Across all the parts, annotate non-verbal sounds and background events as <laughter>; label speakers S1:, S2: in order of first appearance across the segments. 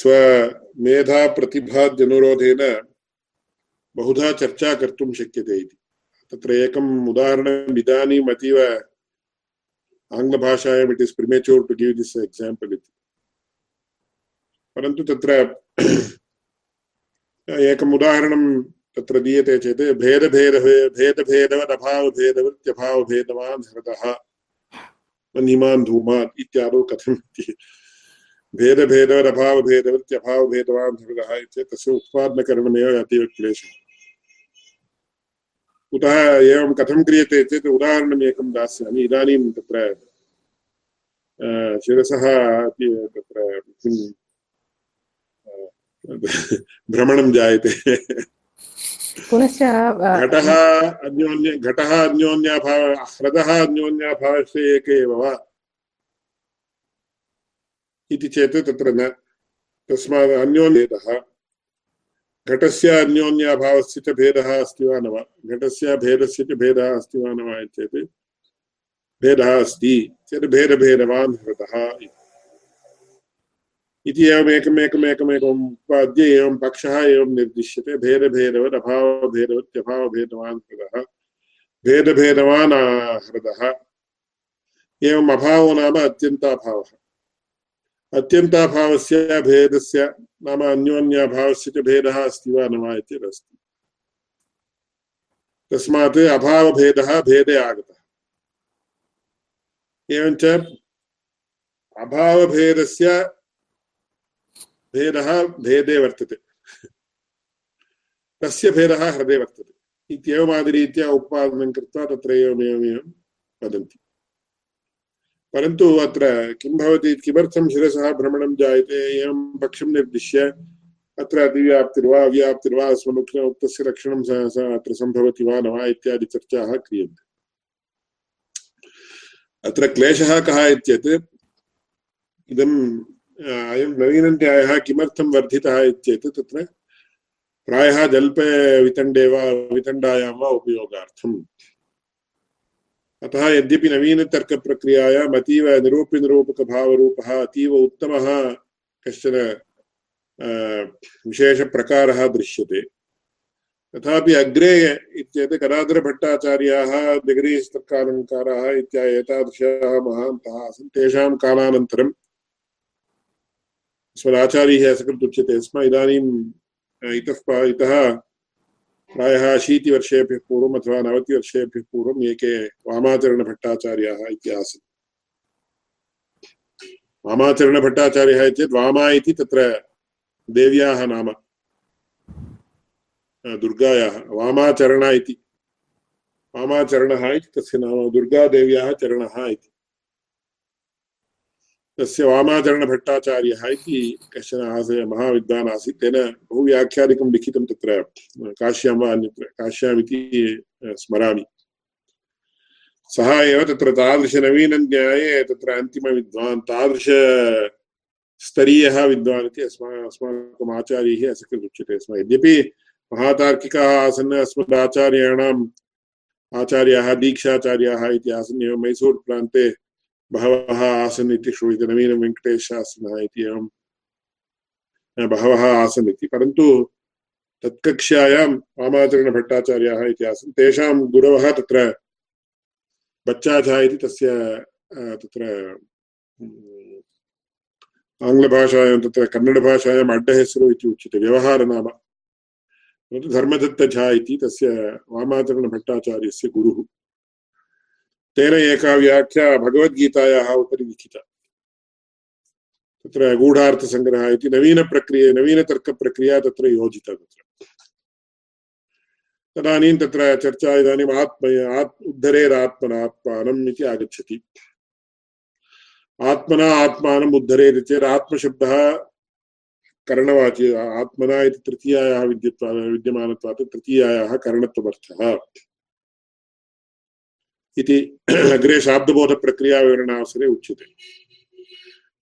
S1: स्वमेधाप्रतिभाद्यनुरोधेन बहुधा चर्चा कर्तुं शक्यते इति। तत्र एकम् उदाहरणम्, इदानीम् अतीव आङ्ग्लभाषायाम् it is premature to give this example इति। परन्तु तत्र <clears throat> एकम् उदाहरणं तत्र दीयते चेत् भेदभेद भेदभेदवदभावभेदवत्यभावभेदवान् हृदः इत्यादौ कथम् इति। भेदभेदवदभावभेदवत्यभावभेदवान् हृदः इत्येतत् तस्य उत्पादनकरणमेव अतीव क्लेशः कुतः एवं कथं क्रियते चेत् उदाहरणम् एकं दास्यामि। इदानीं तत्र शिरसः तत्र किं भ्रमणं जायते।
S2: पुनश्च
S1: घटः अन्योन्य घटः अन्योन्याभाव ह्रदः अन्योन्याभावस्य एक एव वा? इति चेत् तत्र न तस्मात् अन्योन्येतः घटस्य अन्योन्याभावस्य च भेदः अस्ति वा न वा? घटस्य भेदस्य च भेदः अस्ति वा न वा चेत् भेदः अस्ति। चेत् भेदभेदवान् हृतः इति। एवमेकमेकमेकमेकम् उपाद्य एवं पक्षः एवं निर्दिश्यते। भेदभेदवत् अभावभेदवत्यभावभेदवान् हृदः भेदभेदवान् हृदः एवम् अभावो नाम अत्यन्ताभावः। अत्यन्ताभावस्य भेदस्य नाम अन्योन्याभावस्य च भेदः अस्ति वा न वा इत्यदस्ति। तस्मात् अभावभेदः भेदे आगतः। एवञ्च अभावभेदस्य भेदः भेदे वर्तते। तस्य भेदः हृदे वर्तते। इत्येवमादिरीत्या उत्पादनं कृत्वा तत्र एवमेवमेवं वदन्ति। परन्तु अत्र किं भवति किमर्थं शिरसः भ्रमणं जायते, एवं पक्षं निर्दिश्य अत्र अतिव्याप्तिर्वा, अव्याप्तिर्वा अस्मन् उक्तस्य रक्षणं अत्र सम्भवति वा न वा इत्यादि चर्चाः क्रियन्ते। अत्र क्लेशः कः इत्येत्, इदम् अयं नवीनन्यायः किमर्थं वर्धितः इत्येत्, तत्र प्रायः जल्पे वितण्डे वा, वितण्डायां वा उपयोगार्थम्। अतः यद्यपि नवीनतर्कप्रक्रियायाम् अतीव निरूप्यनिरूपकभावरूपः अतीव उत्तमः कश्चन विशेषप्रकारः दृश्यते। तथापि अग्रे इत्येतत् कदाधरभट्टाचार्याः दिगरीस्तर्कालङ्काराः इत्यादि एतादृशाः महान्तः आसन्। तेषां कालानन्तरम् अस्मदाचार्यैः असकृत् उच्यते स्म। इदानीम् इतः इतः प्रायः अशीतिवर्षेभ्यः पूर्वम् अथवा नवतिवर्षेभ्यः पूर्वम् एके वामाचरणभट्टाचार्याः इति आसन् वामाचरणभट्टाचार्यः चेत् वामा इति तत्र देव्याः नाम दुर्गायाः, वामाचरण इति। वामाचरणः इति तस्य नाम, दुर्गादेव्याः चरणः इति। तस्य वामाचरणभट्टाचार्यः इति कश्चन आसीत् महाविद्वान् आसीत्। तेन बहु व्याख्यादिकं लिखितं तत्र काश्यां वा अन्यत्र, काश्यामिति स्मरामि। सः एव तत्र तादृशनवीनन्याये तत्र अन्तिमविद्वान् तादृशस्तरीयः विद्वान् इति अस्मा, अस्माकम् आचार्यैः असकृत् उच्यते स्म। यद्यपि महातार्किकाः आसन्, अस्मदाचार्याणाम् आचार्याः, दीक्षाचार्याः इति आसन्, एव मैसूर् प्रान्ते बहवः आसन् इति श्रूयते नवीनवेङ्कटेशशास्त्रिनः इति एवं बहवः आसन् इति परन्तु तत्कक्ष्यायां वामाचरणभट्टाचार्याः इति आसन् तेषां गुरवः तत्र बच्चाझा इति तस्य तत्र आङ्ग्लभाषायां तत्र कन्नडभाषायाम् अड्डहेसरु इति उच्यते व्यवहारनाम परन्तु धर्मदत्तझा इति तस्य वामाचरणभट्टाचार्यस्य गुरुः तेन एका व्याख्या भगवद्गीतायाः उपरि लिखिता। तत्र गूढार्थसङ्ग्रहः इति नवीनप्रक्रिया, नवीनतर्कप्रक्रिया तत्र योजिता तत्र। तदानीं तत्र चर्चा इदानीम् आत्म आत् उद्धरेरात्मनात्मानम् इति आगच्छति। आत्मना आत्मानम् उद्धरेत् चेत् आत्मशब्दः करणवाची आत्मना इति तृतीयायाः विद्यत्वा, विद्यमानत्वात् तृतीयायाः करणत्वमर्थः। इति अग्रे शाब्दबोधप्रक्रियाविवरणावसरे उच्यते।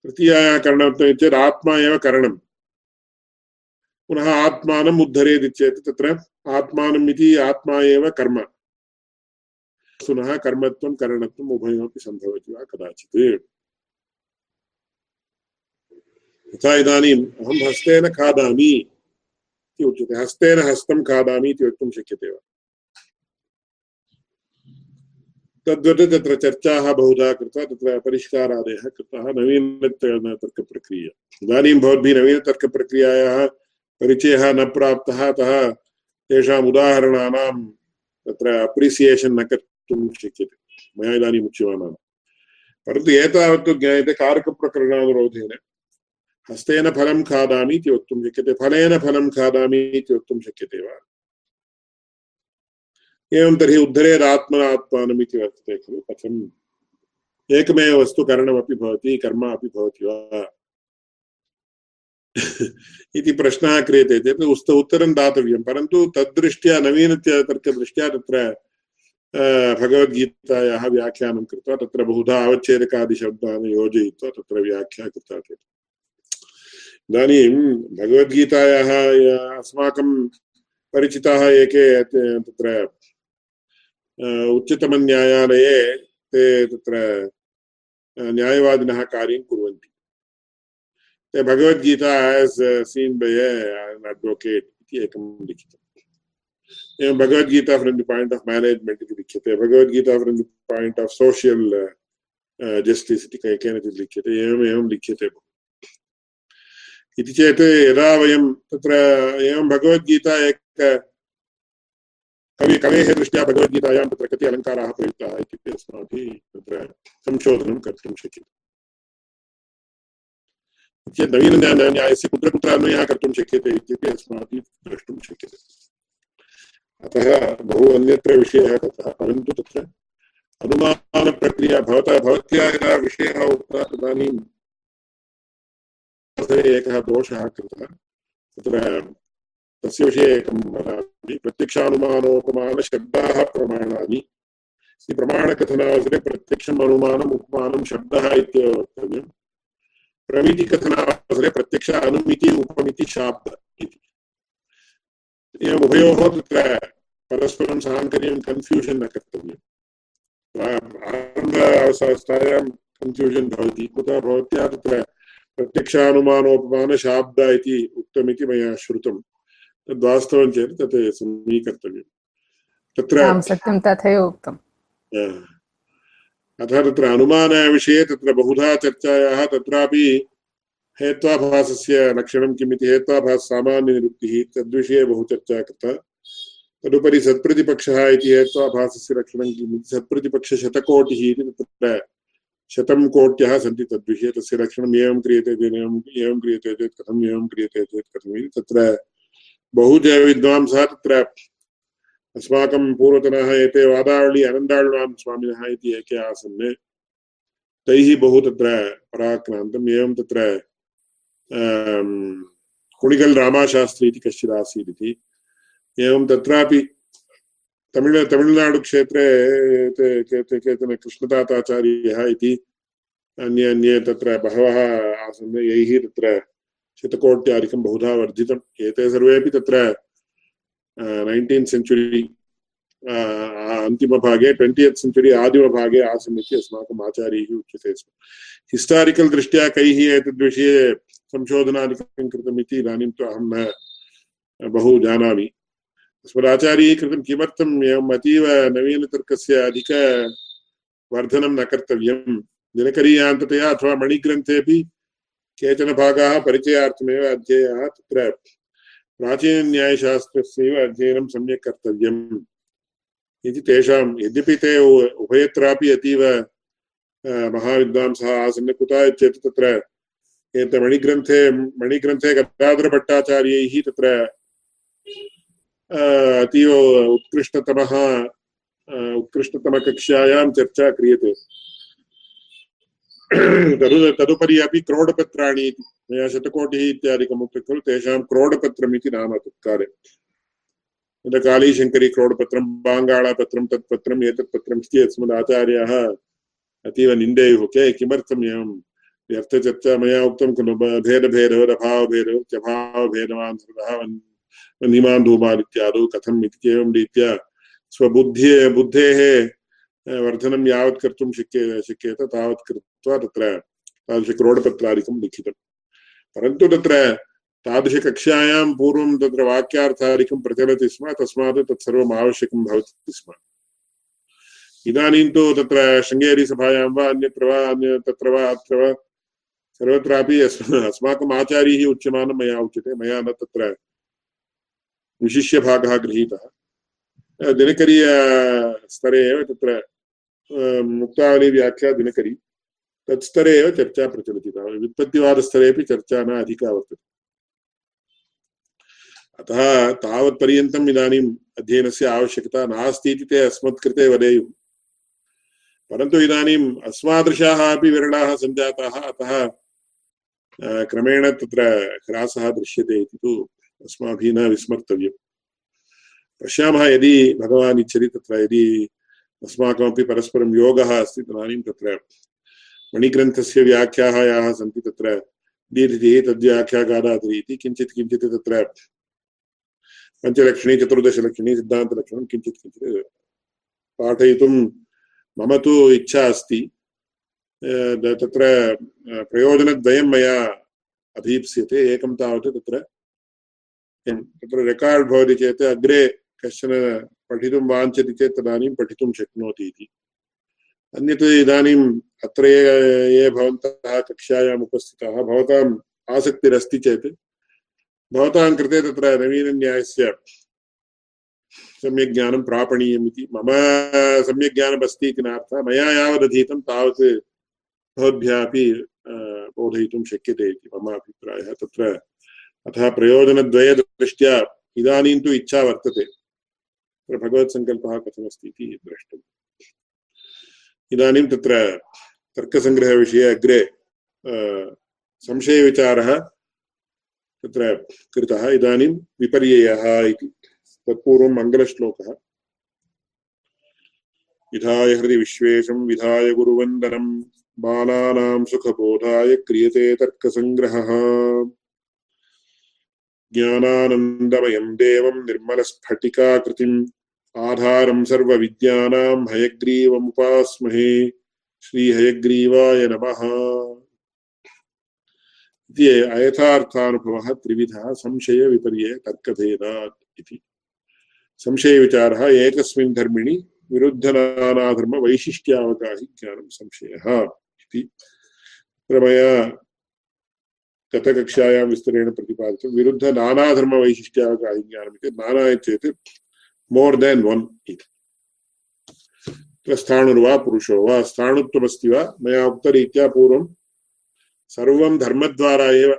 S1: तृतीयायाः करणत्वं चेत् आत्मा एव करणं पुनः आत्मानम् उद्धरेत् चेत् तत्र आत्मानम् इति आत्मा एव कर्म। पुनः कर्मत्वं, करणत्वम् उभयमपि सम्भवति वा कदाचित्। यथा इदानीम् अहं हस्तेन खादामि इति उच्यते। हस्तेन हस्तं खादामि इति वक्तुं शक्यते वा? तद्वत् तत्र चर्चाः बहुधा कृत्वा तत्र परिष्कारादयः कृताः नवीनतर्कप्रक्रिया। इदानीं भवद्भिः नवीनतर्कप्रक्रियायाः परिचयः न प्राप्तः, अतः तेषाम् उदाहरणानां तत्र अप्रिसियेशन् न कर्तुं शक्यते। मया इदानीम् उच्यमानाः परन्तु एतावत्तु ज्ञायते कारकप्रकरणानुरोधेन हस्तेन फलं खादामि इति वक्तुं शक्यते, फलेन फलं खादामि इति वक्तुं शक्यते वा? एवं तर्हि उद्धरेदात्मनात्मानम् इति वर्तते खलु कथम्? एकमेव वस्तु करणमपि भवति, कर्म अपि भवति वा? इति प्रश्नः क्रियते चेत् उस्त, उत्तरं दातव्यं, परन्तु तद्दृष्ट्या नवीनतर्कदृष्ट्या तत्र भगवद्गीतायाः व्याख्यानं कृत्वा तत्र बहुधा अवच्छेदकादिशब्दान् योजयित्वा तत्र व्याख्या कृता इदानीं भगवद्गीतायाः अस्माकं परिचिताः एके तत्र उच्चतमन्यायालये ते तत्र न्यायवादिनः कार्यं कुर्वन्ति। ते Bhagavad Gita as seen by an advocate इति एकं लिखितम् एवं Bhagavad Gita from the point of management इति लिख्यते। Bhagavad Gita from the point of social justice इति केनचित् लिख्यते। एवम्, एवं लिख्यते। इति चेत् यदा वयं तत्र, एवं भगवद्गीता एक कवि कवेः दृष्ट्या भगवद्गीतायां तत्र कति अलङ्काराः प्रयुक्ताः इत्युक्ते अस्माभिः तत्र संशोधनं कर्तुं शक्यते। चेत् नवीनन्यायस्य कुत्र कुत्र अन्वयः कर्तुं शक्यते इत्यपि अस्माभिः द्रष्टुं शक्यते। अतः बहु अन्यत्र विषयः ततः परन्तु तत्र अनुमानप्रक्रिया भवतः भवत्या यदा विषयः उक्तः तदानीं एकः दोषः कृतः, तत्र तस्य विषये एकं वदामि प्रत्यक्षानुमानोपमानशब्दाः प्रमाणानि। प्रमाणकथनावसरे प्रत्यक्षम् अनुमानम् उपमानं शब्दः इत्येव वक्तव्यम्। प्रमितिकथनावसरे प्रत्यक्ष अनुमिति उपमिति शाब्द इति। उभयोः तत्र परस्परं साङ्कर्यं कन्फ्यूषन् न कर्तव्यम्। आरंभ अवस्थायां कन्फ्यूषन् भवति। कुतः भवत्या तत्र प्रत्यक्षानुमानोपमानशाब्द इति उक्तमिति मया श्रुतम्। तद्वास्तवं चेत् तत् समीकर्तव्यं तत्र
S2: सत्यं तथैव उक्तम्
S1: अतः तत्र अनुमानविषये तत्र बहुधा चर्चायाः तत्रापि हेत्वाभासस्य लक्षणं किम् इति हेत्वाभाससामान्यनिरुक्तिः तद्विषये बहु चर्चा कृता तदुपरि सत्प्रतिपक्षः इति हेत्वाभासस्य लक्षणं किम् इति सत्प्रतिपक्षशतकोटिः इति तत्र शतं कोट्यः सन्ति तद्विषये तस्य लक्षणम् एवं क्रियते चेत् एवं एवं क्रियते चेत् कथम् एवं क्रियते चेत् कथम् इति तत्र बहुजविद्वांसः तत्र अस्माकं पूर्वतनः एते वादावळि अनन्दाळ्वान् स्वामिनः इति एके आसन्। तैः बहु तत्र पराक्रान्तम्, एवं तत्र कुणिगल् रामाशास्त्री इति कश्चित् आसीत् इति। एवं तत्रापि तमिळ् केचन कृष्णदाताचार्यः इति अन्ये अन्ये तत्र बहवः आसन्। यैः तत्र शतकोट्यादिकं बहुधा वर्धितम् एते सर्वेपि तत्र नैन्टीन् सेञ्चुरि अन्तिमभागे ट्वेण्टियत् सेञ्चुरि आदिमभागे आसन् इति अस्माकम् आचार्यैः उच्यते स्म। हिस्टारिकल् दृष्ट्या कैः एतद्विषये संशोधनादिकं कृतम् इति इदानीं तु अहं न, बहु जानामि। अस्मदाचार्यैः कृतं किमर्थम् एवम् अतीव नवीनतर्कस्य अधिकवर्धनं न कर्तव्यं दिनकरीयान्ततया अथवा मणिग्रन्थेपि केचन भागाः परिचयार्थमेव अध्येयाः तत्र प्राचीनन्यायशास्त्रस्यैव अध्ययनं सम्यक् कर्तव्यम् इति तेषां यद्यपि ते उभयत्रापि अतीव महाविद्वांसः आसन्, कुतः चेत् तत्र एत मणिग्रन्थे मणिग्रन्थे गदाधरभट्टाचार्यैः तत्र अतीव उत्कृष्टतमः उत्कृष्टतमकक्ष्यायां चर्चा क्रियते। तदु तदुपरि अपि क्रोडपत्राणि इति मया शतकोटिः इत्यादिकम् उक्तं खलु, तेषां क्रोडपत्रम् इति नाम तत्काले। तत्र कालीशङ्करी क्रोडपत्रं, बाङ्गाळपत्रं, तत्पत्रम् एतत् इति अस्मदाचार्याः अतीव निन्देयुः, के किमर्थम् एवं? व्यर्थचर्चा मया उक्तं खलु भेदभेदवदभावभेदौ त्यभावभेदवान् सृतः वह्निमान् धूमान् कथम् इति एवं रीत्या स्वबुद्धि बुद्धेः वर्धनं यावत् कर्तुं शक्य शक्यते, तावत् कृत्वा तत्र तादृशक्रोडपत्रादिकं लिखितम् परन्तु तत्र तादृशकक्षायां पूर्वं तत्र वाक्यार्थादिकं प्रचलति स्म, तस्मात् तत्सर्वम् आवश्यकं भवति स्म। इदानीं तु तत्र शृङ्गेरीसभायां वा अन्यत्र वा, अन्य तत्र वा, अत्र वा, सर्वत्रापि अस्माकम् आचार्यैः उच्यमानं मया उच्यते, मया न तत्र विशिष्य भागः गृहीतः दिनकरीयस्तरे एव तत्र मुक्तावली व्याख्या दिनकरी। तत्स्तरे एव चर्चा प्रचलति व्युत्पत्तिवादस्तरेपि चर्चा न अधिका वर्तते। अतः तावत्पर्यन्तम् इदानीम् अध्ययनस्य आवश्यकता नास्ति इति ते अस्मत्कृते वदेयुः। परन्तु इदानीम् अस्मादृशाः अपि विरलाः सञ्जाताः, अतः क्रमेण तत्र ह्रासः दृश्यते इति तु अस्माभिः न विस्मर्तव्यम्। पश्यामः यदि भगवान् इच्छति तत्र यदि अस्माकमपि परस्परं योगः अस्ति तदानीं तत्र मणिग्रन्थस्य व्याख्याः याः सन्ति तत्र। दीर्घिः तद्व्याख्याकारादि इति किञ्चित् किञ्चित् तत्र। पञ्चलक्षणी चतुर्दशलक्षणी सिद्धान्तलक्षणं किञ्चित् किञ्चित् पाठयितुं मम तु इच्छा अस्ति। तत्र प्रयोजनद्वयं मया अभीप्स्यते एकं तावत् तत्र। तत्र रेकार्ड् भवति चेत् अग्रे कश्चन पठितुं वाञ्छति चेत् तदानीं पठितुं शक्नोति इति। अन्यत् इदानीम् अत्र ये भवन्तः कक्षायाम् उपस्थिताः, भवताम् आसक्तिरस्ति चेत्, भवतां कृते तत्र नवीनन्यायस्य सम्यक् ज्ञानं प्रापणीयम् इति मम सम्यक् ज्ञानमस्ति इति नार्थः, मया यावदधीतं तावत् भवद्भ्यः अपि बोधयितुं शक्यते इति मम अभिप्रायः। तत्र अतः प्रयोजनद्वयदृष्ट्या इदानीं तु इच्छा वर्तते। तत्र भगवत्सङ्कल्पः कथमस्ति इति द्रष्टुम्। इदानीं तत्र तर्कसङ्ग्रहविषये अग्रे संशयविचारः तत्र कृतः, इदानीं विपर्ययः इति तत्पूर्वं मङ्गलश्लोकः। विधाय हृदि विश्वेशं, विधाय गुरुवन्दनं, बालानां सुखबोधाय क्रियते तर्कसङ्ग्रहः ज्ञानानन्दमयं देवं निर्मलस्फटिकाकृतिम् आधारं सर्वविद्यानां हयग्रीवमुपास्महे श्रीहयग्रीवाय नमः। इति अयथार्थानुभवः त्रिविधः संशयविपर्यय तर्कभेदात् इति। संशयविचारः एकस्मिन् धर्मिणि विरुद्धनानाधर्मवैशिष्ट्यावगाहि ज्ञानं संशयः इति। तत्र मया गतकक्षायां विस्तरेण प्रतिपादितं विरुद्धनानाधर्मवैशिष्ट्यावगाहि ज्ञानम् इति नाना चेत् मोर् देन् वन् स्थाणुर्वा पुरुषो वा स्थाणुत्वमस्ति वा मया उक्तरीत्या पूर्वं सर्वं धर्मद्वारा एव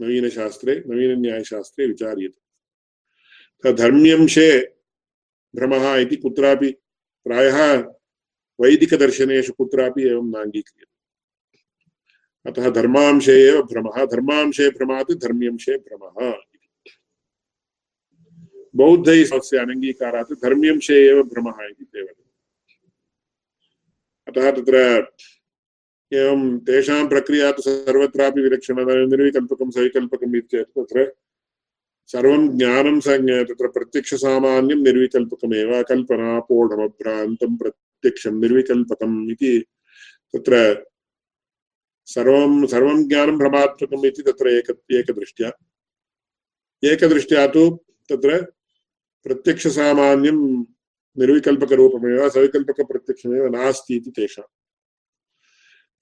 S1: नवीनशास्त्रे नवीनन्यायशास्त्रे विचार्यते धर्म्यंशे भ्रमः इति कुत्रापि प्रायः वैदिकदर्शनेषु कुत्रापि एवं नाङ्गीक्रियते अतः धर्मांशे एव भ्रमः धर्मांशे भ्रमात् धर्म्यंशे भ्रमः बौद्धैः स्वस्य अनङ्गीकारात् धर्म्यंशे एव भ्रमः इति ते वदन्ति। अतः तत्र एवं तेषां प्रक्रिया तु सर्वत्रापि विलक्षण निर्विकल्पकं सविकल्पकम् इत्येतत् तत्र सर्वं ज्ञानं तत्र प्रत्यक्षसामान्यं निर्विकल्पकमेव कल्पना पोढमभ्रान्तं प्रत्यक्षं निर्विकल्पकम् इति तत्र सर्वं सर्वं ज्ञानं भ्रमात्मकम् इति तत्र एक, एकदृष्ट्या। एकदृष्ट्या तु तत्र प्रत्यक्षसामान्यं निर्विकल्पकरूपमेव, सविकल्पकप्रत्यक्षमेव नास्ति इति तेषाम्।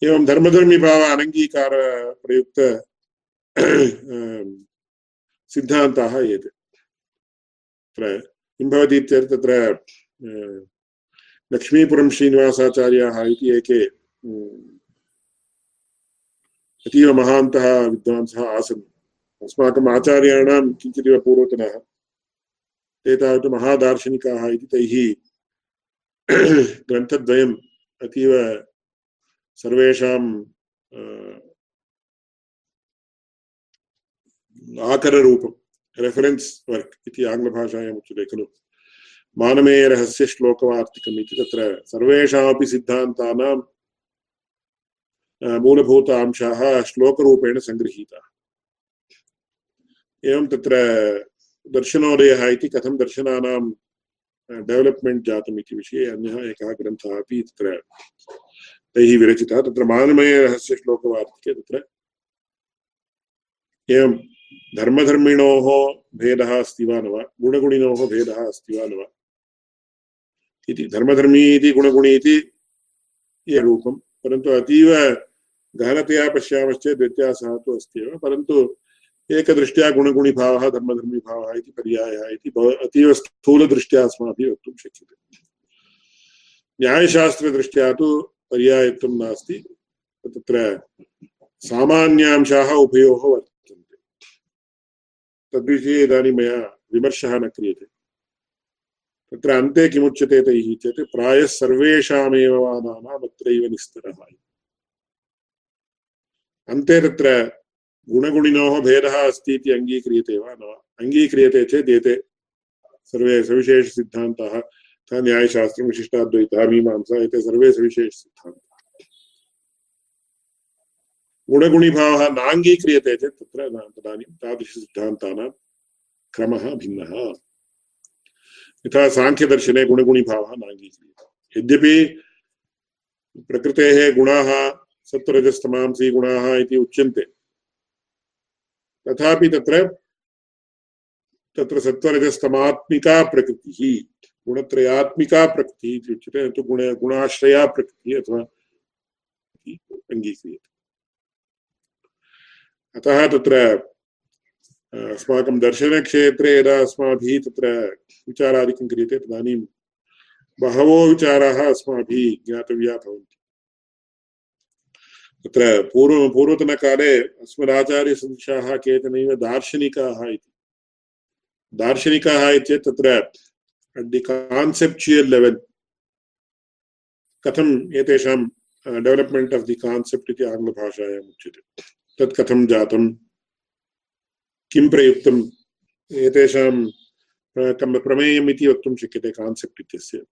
S1: एवं धर्मधर्मीभाव अनङ्गीकारप्रयुक्त सिद्धान्ताः एते। तत्र किं भवति इत्येतत् तत्र लक्ष्मीपुरं श्रीनिवासाचार्याः इति एके अतीव महान्तः विद्वांसः आसन्। अस्माकम् आचार्याणां किञ्चिदिव पूर्वतनः ते तावत् महादार्शनिकाः इति तैः ग्रन्थद्वयम् अतीव सर्वेषां आकररूपं रेफरेन्स् वर्क् इति आङ्ग्लभाषायाम् उच्यते, खलु? मानमेयरहस्यश्लोकवार्तिकम् इति तत्र सर्वेषामपि सिद्धान्तानां मूलभूत अंशाः श्लोकरूपेण सङ्गृहीताः। एवं तत्र दर्शनोदयः इति कथं दर्शनानां डेवलप्मेण्ट् जातम् इति विषये अन्यः एकः ग्रन्थः अपि तत्र तैः विरचितः। तत्र मानमयरहस्यश्लोकवार्तिके तत्र एवं धर्मधर्मिणोः भेदः अस्ति वा न वा? गुणगुणिनोः भेदः अस्ति वा न वा? इति धर्मधर्मी इति गुणगुणी इति रूपं। परन्तु अतीव गहनतया पश्यामश्चेत् व्यत्यासः तु अस्ति एव। परन्तु एकदृष्ट्या गुणगुणिभावः, धर्मधर्मीभावः इति पर्यायः इति अतीव स्थूलदृष्ट्या अस्माभिः वक्तुं शक्यते। न्यायशास्त्रदृष्ट्या तु पर्यायत्वं नास्ति। तत्र सामान्यांशाः उभयोः वर्तन्ते। तद्विषये इदानीं मया विमर्शः न क्रियते। तत्र अन्ते किमुच्यते तैः चेत् प्रायः सर्वेषामेव वादानाम् अत्रैव निस्तरः अन्ते तत्र गुणगुणिनोः भेदः अस्ति इति अङ्गीक्रियते वा? न। वा अङ्गीक्रियते चेत् एते सर्वे सविशेषसिद्धान्ताः, तथा न्यायशास्त्रं, विशिष्टाद्वैतः, मीमांसा, एते सर्वे सविशेषसिद्धान्ताः। गुणगुणिभावः नाङ्गीक्रियते चेत् तत्र तदानीं तादृशसिद्धान्तानां क्रमः भिन्नः। यथा साङ्ख्यदर्शने गुणगुणिभावः नाङ्गीक्रियते। यद्यपि प्रकृतेः गुणाः सत्वरजस्तमांसी गुणाः इति उच्यन्ते तथापि तत्र तत्र सत्वरजस्तमात्मिका प्रकृतिः गुणत्रयात्मिका प्रकृतिः इति उच्यते, न तु गुण गुणाश्रया प्रकृतिः अथवा अङ्गीक्रियते। अतः तत्र अस्माकं दर्शनक्षेत्रे यदा अस्माभिः तत्र विचारादिकं क्रियते, तदानीं बहवो विचाराः अस्माभिः ज्ञातव्या भवन्ति। तत्र पूर्व, पूर्वतनकाले अस्मदाचार्यसदृशाः केचनैव दार्शनिकाः इति। दार्शनिकाः इत्येतत् तत्र दि कान्सेप्चुयल् लेवेल् कथम् एतेषां डेवलप्मेण्ट् आफ् दि कान्सेप्ट् इति आङ्ग्लभाषायाम् उच्यते। तत् कथं जातं किं प्रयुक्तम्? एतेषां प्रमेयम् इति वक्तुं शक्यते कान्सेप्ट् इत्यस्य।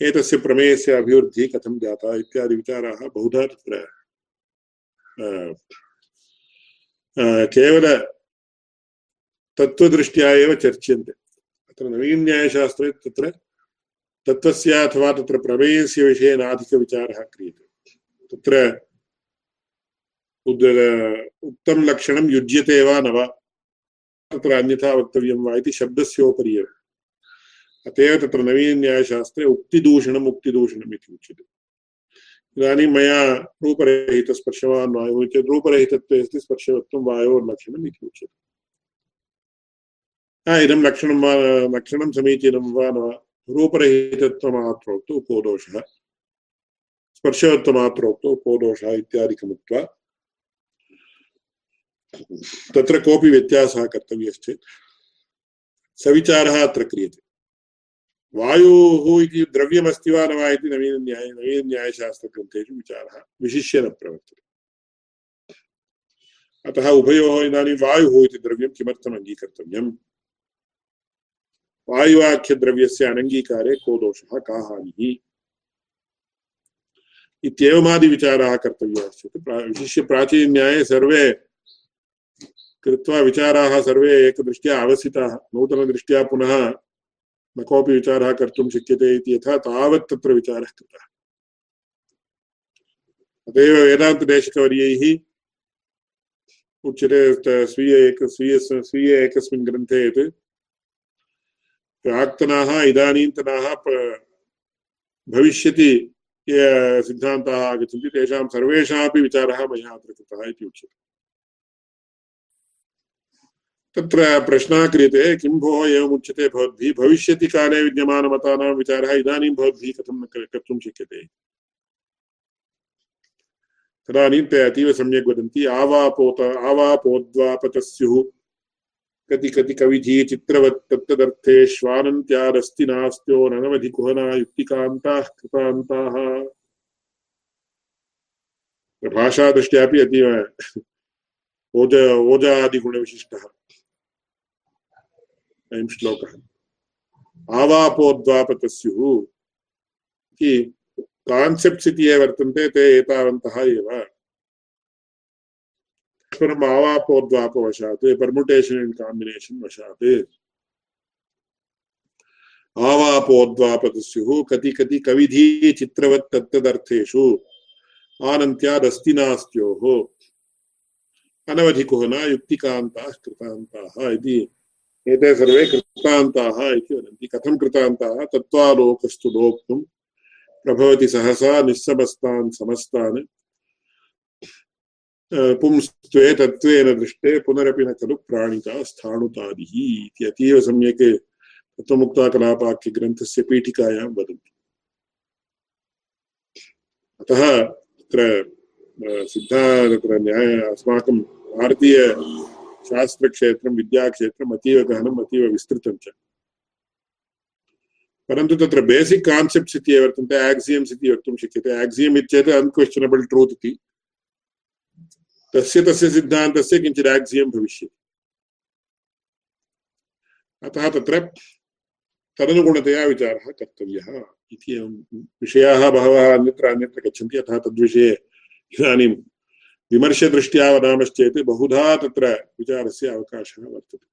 S1: एतस्य प्रमेयस्य अभिवृद्धिः कथं जाता इत्यादि विचाराः बहुधा तत्र केवल तत्त्वदृष्ट्या एव चर्च्यन्ते अत्र नवीनन्यायशास्त्रे तत्र तत्त्वस्य अथवा तत्र प्रमेयस्य विषये नाधिकविचारः क्रियते तत्र उक्तं लक्षणं युज्यते वा न वा तत्र अन्यथा वक्तव्यं वा इति शब्दस्योपरि एव अत एव तत्र नवीनन्यायशास्त्रे उक्तिदूषणम् उक्तिदूषणम् इति उच्यते इदानीं मया रूपरहितस्पर्शवान् वायुः चेत् रूपरहितत्वे अस्ति, स्पर्शवत्वं वायोर्लक्षणम् इति उच्यते। इदं लक्षणं वा, लक्षणं समीचीनं वा न रूपरहितत्वमात्रोक्तौ को स्पर्शवत्वमात्रोक्तौ को इत्यादिकमुक्त्वा तत्र कोऽपि व्यत्यासः कर्तव्यश्चेत्। सविचारः अत्र क्रियते। वायुः इति द्रव्यमस्ति वा न वा इति नवीनन्याय नवीनन्यायशास्त्रग्रन्थेषु विचारः, विशिष्य न प्रवर्तते। अतः उभयोः इदानीं वायुः इति द्रव्यं किमर्थम् अङ्गीकर्तव्यम्? वायुवाख्यद्रव्यस्य अनङ्गीकारे को दोषः, का हानिः? इत्येवमादिविचाराः कर्तव्याश्चेत् विशिष्य प्राचीनन्याये सर्वे कृत्वा विचाराः सर्वे एकदृष्ट्या अवसिताः, नूतनदृष्ट्या पुनः न कोऽपि विचारः कर्तुं शक्यते इति यथा तावत् तत्र विचारः कृतः। तदेव उच्यते स्वीय एक, स्वीय स्वीय एकस्मिन् ग्रन्थे यत् प्राक्तनाः इदानीन्तनाः भविष्यति ये सिद्धान्ताः आगच्छन्ति, तेषां सर्वेषामपि विचारः मया अत्र कृतः इति उच्यते। तत्र प्रश्नः क्रियते किं भोः एवमुच्यते भवद्भिः भविष्यति काले विद्यमानमतानां विचारः, इदानीं भवद्भिः कथं न कर्तुं शक्यते। तदानीं ते अतीव सम्यक् वदन्ति, आवापोत आवापोद्वापतः स्युः कति कति कविधी चित्रवत् तत्तदर्थेष्वानन्त्यादस्ति नास्त्यो ननवधिकुहना युक्तिकान्ताः कृतान्ताः। भाषादृष्ट्यापि अतीव ओज, ओजादिगुणविशिष्टः। अयं श्लोकः आवापोद्वापतः स्युः इति कान्सेप्ट्स् इति ये वर्तन्ते, ते एतावन्तः एव। परम् आवापोद्वापवशात् पर्मुटेशन् एण्ड् काम्बिनेशन् वशात्। आवापोद्वापतः स्युः कति कति कविधी चित्रवत् तत्तदर्थेषु। आनन्त्यादस्ति नास्त्योः। अनवधिकुः न युक्तिकान्ताः, कृतान्ताः इति। एते सर्वे कृतान्ताः इति वदन्ति। कथं कृतान्ताः? तत्त्वालोकस्तु लोक्तुं प्रभवति सहसा निःसमस्तान् समस्तान्। पुंस्त्वे तत्त्वेन दृष्टे पुनरपि न खलु प्राणिता स्थाणुतादिः इति। अतीव सम्यक् तत्त्वमुक्ताकलापाख्यग्रन्थस्य पीठिकायां वदन्ति। अतः तत्र सिद्धा तत्र न्याय, अस्माकं भारतीयशास्त्रक्षेत्रं विद्याक्षेत्रम् अतीव गहनम् अतीव विस्तृतं च। परन्तु तत्र बेसिक् कान्सेप्ट्स् इति वर्तन्ते आक्सियम्स् इति वक्तुं शक्यते। आक्सियम् इत्येतत् अन्क्वश्चनबल् ट्रूत् इति। तस्य तस्य सिद्धान्तस्य किञ्चित् आक्सियम् भविष्यति। अतः तत्र तदनुगुणतया विचारः कर्तव्यः इति एवं विषयाः बहवः अन्यत्र अन्यत्र गच्छन्ति, अतः तद्विषये इदानीं विमर्शदृष्ट्या वदामश्चेत् बहुधा तत्र विचारस्य अवकाशः वर्तते।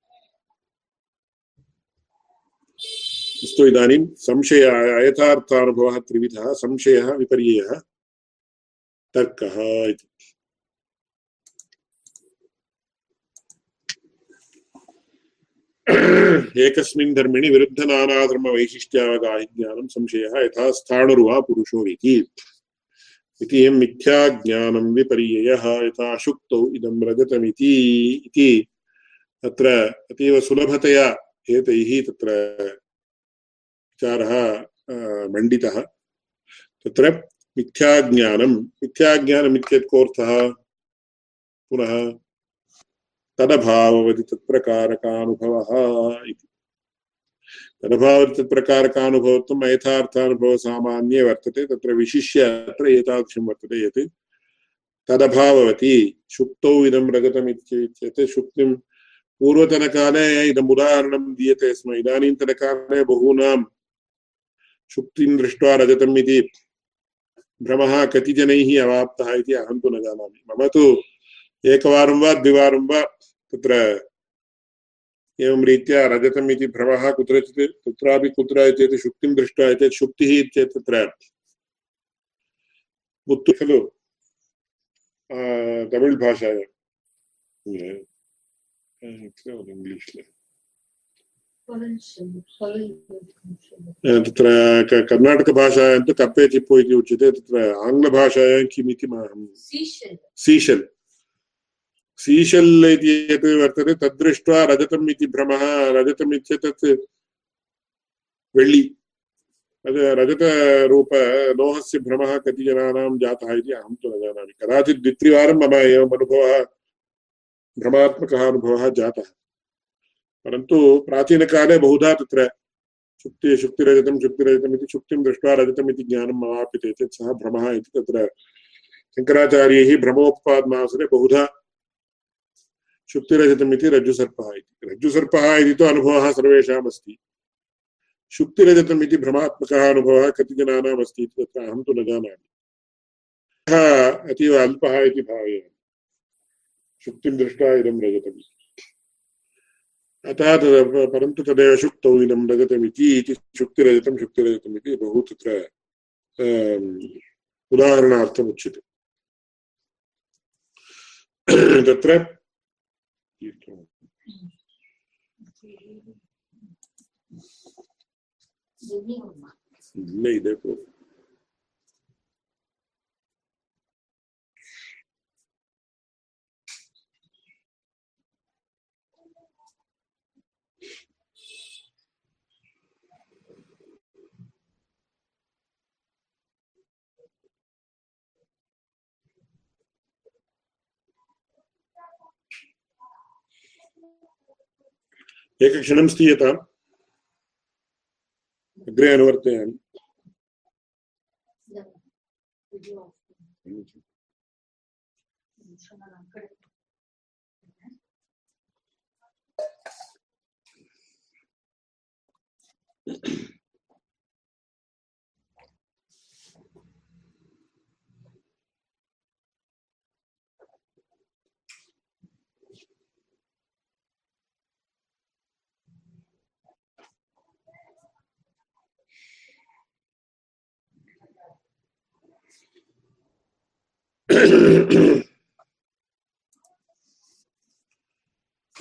S1: अस्तु इदानीं संशय अयथार्थानुभवः त्रिविधः, संशयः, विपर्ययः, तर्कः इति। एकस्मिन् धर्मिणि विरुद्धनानाधर्मवैशिष्ट्यावगाहि ज्ञानं संशयः यथा स्थाणुर्वा पुरुषो इति। इति मिथ्याज्ञानं विपर्ययः यथा शुक्तौ इदं रजतमिति इति। तत्र अतीव सुलभतया एतैः तत्र विचारः मण्डितः। तत्र मिथ्याज्ञानं, मिथ्याज्ञानम् इत्यर्थः पुनः तदभाववति तत्प्रकारकानुभवः इति। तदभावति तत्प्रकारकानुभवत्वम् अयथार्थानुभवसामान्ये वर्तते, तत्र विशिष्य अत्र एतादृशं वर्तते यत् तदभाववति शुक्तौ इदं रजतम् इत्येतत् शुक्तिं पूर्वतनकाले इदम् उदाहरणं दीयते स्म। इदानीन्तनकाले बहूनां शुक्तिं दृष्ट्वा रजतम् इति भ्रमः कति जनैः अवाप्तः इति अहं तु न जानामि। मम तु एकवारं वा द्विवारं वा तत्र एवं रीत्या रजतम् इति भ्रमः कुत्रचित् कुत्रापि कुत्र चेत् शुक्तिं दृष्ट्वा चेत् शुक्तिः खलु? तमिळ् भाषायां। इङ्ग्लिश् तत्र कर्णाटकभाषायां तु कप्पे चिप्पु इति उच्यते तत्र आङ्ग्लभाषायां किम् इति सीशल्। सीशल् इति वर्तते, तद्दृष्ट्वा रजतम् इति भ्रमः, रजतम् इत्येतत् वेळ्ळि रजतरूप लोहस्य भ्रमः कति जनानां जातः इति अहं तु न जानामि। कदाचित् द्वित्रिवारं मम एवम् अनुभवः, भ्रमात्मकः अनुभवः जातः। परन्तु प्राचीनकाले बहुधा तत्र शुक्ति शुक्तिरजतं शुक्तिरजतम् इति शुक्तिं दृष्ट्वा रजतम् इति ज्ञानम् अवाप्यते चेत् सः भ्रमः इति तत्र शङ्कराचार्यैः भ्रमोत्पादनावसरे बहुधा शुक्तिरजतम् इति रज्जुसर्पः इति। रज्जुसर्पः इति तु अनुभवः सर्वेषाम् अस्ति शुक्तिरजतम् इति भ्रमात्मकः अनुभवः कति जनानाम् अस्ति इति तत्र अहं तु न जानामि। अतीव अल्पः इति भावयामि। शुक्तिं दृष्ट्वा इदं रजतम्। अतः तद् परन्तु तदेव शुक्तौ इदं रजतमिति इति शुक्तिरजतं शुक्तिरजतम् इति बहु तत्र उदाहरणार्थम् उच्यते तत्र you can. नहीं देखो एकक्षणं स्थीयताम् अग्रे अनुवर्तयामि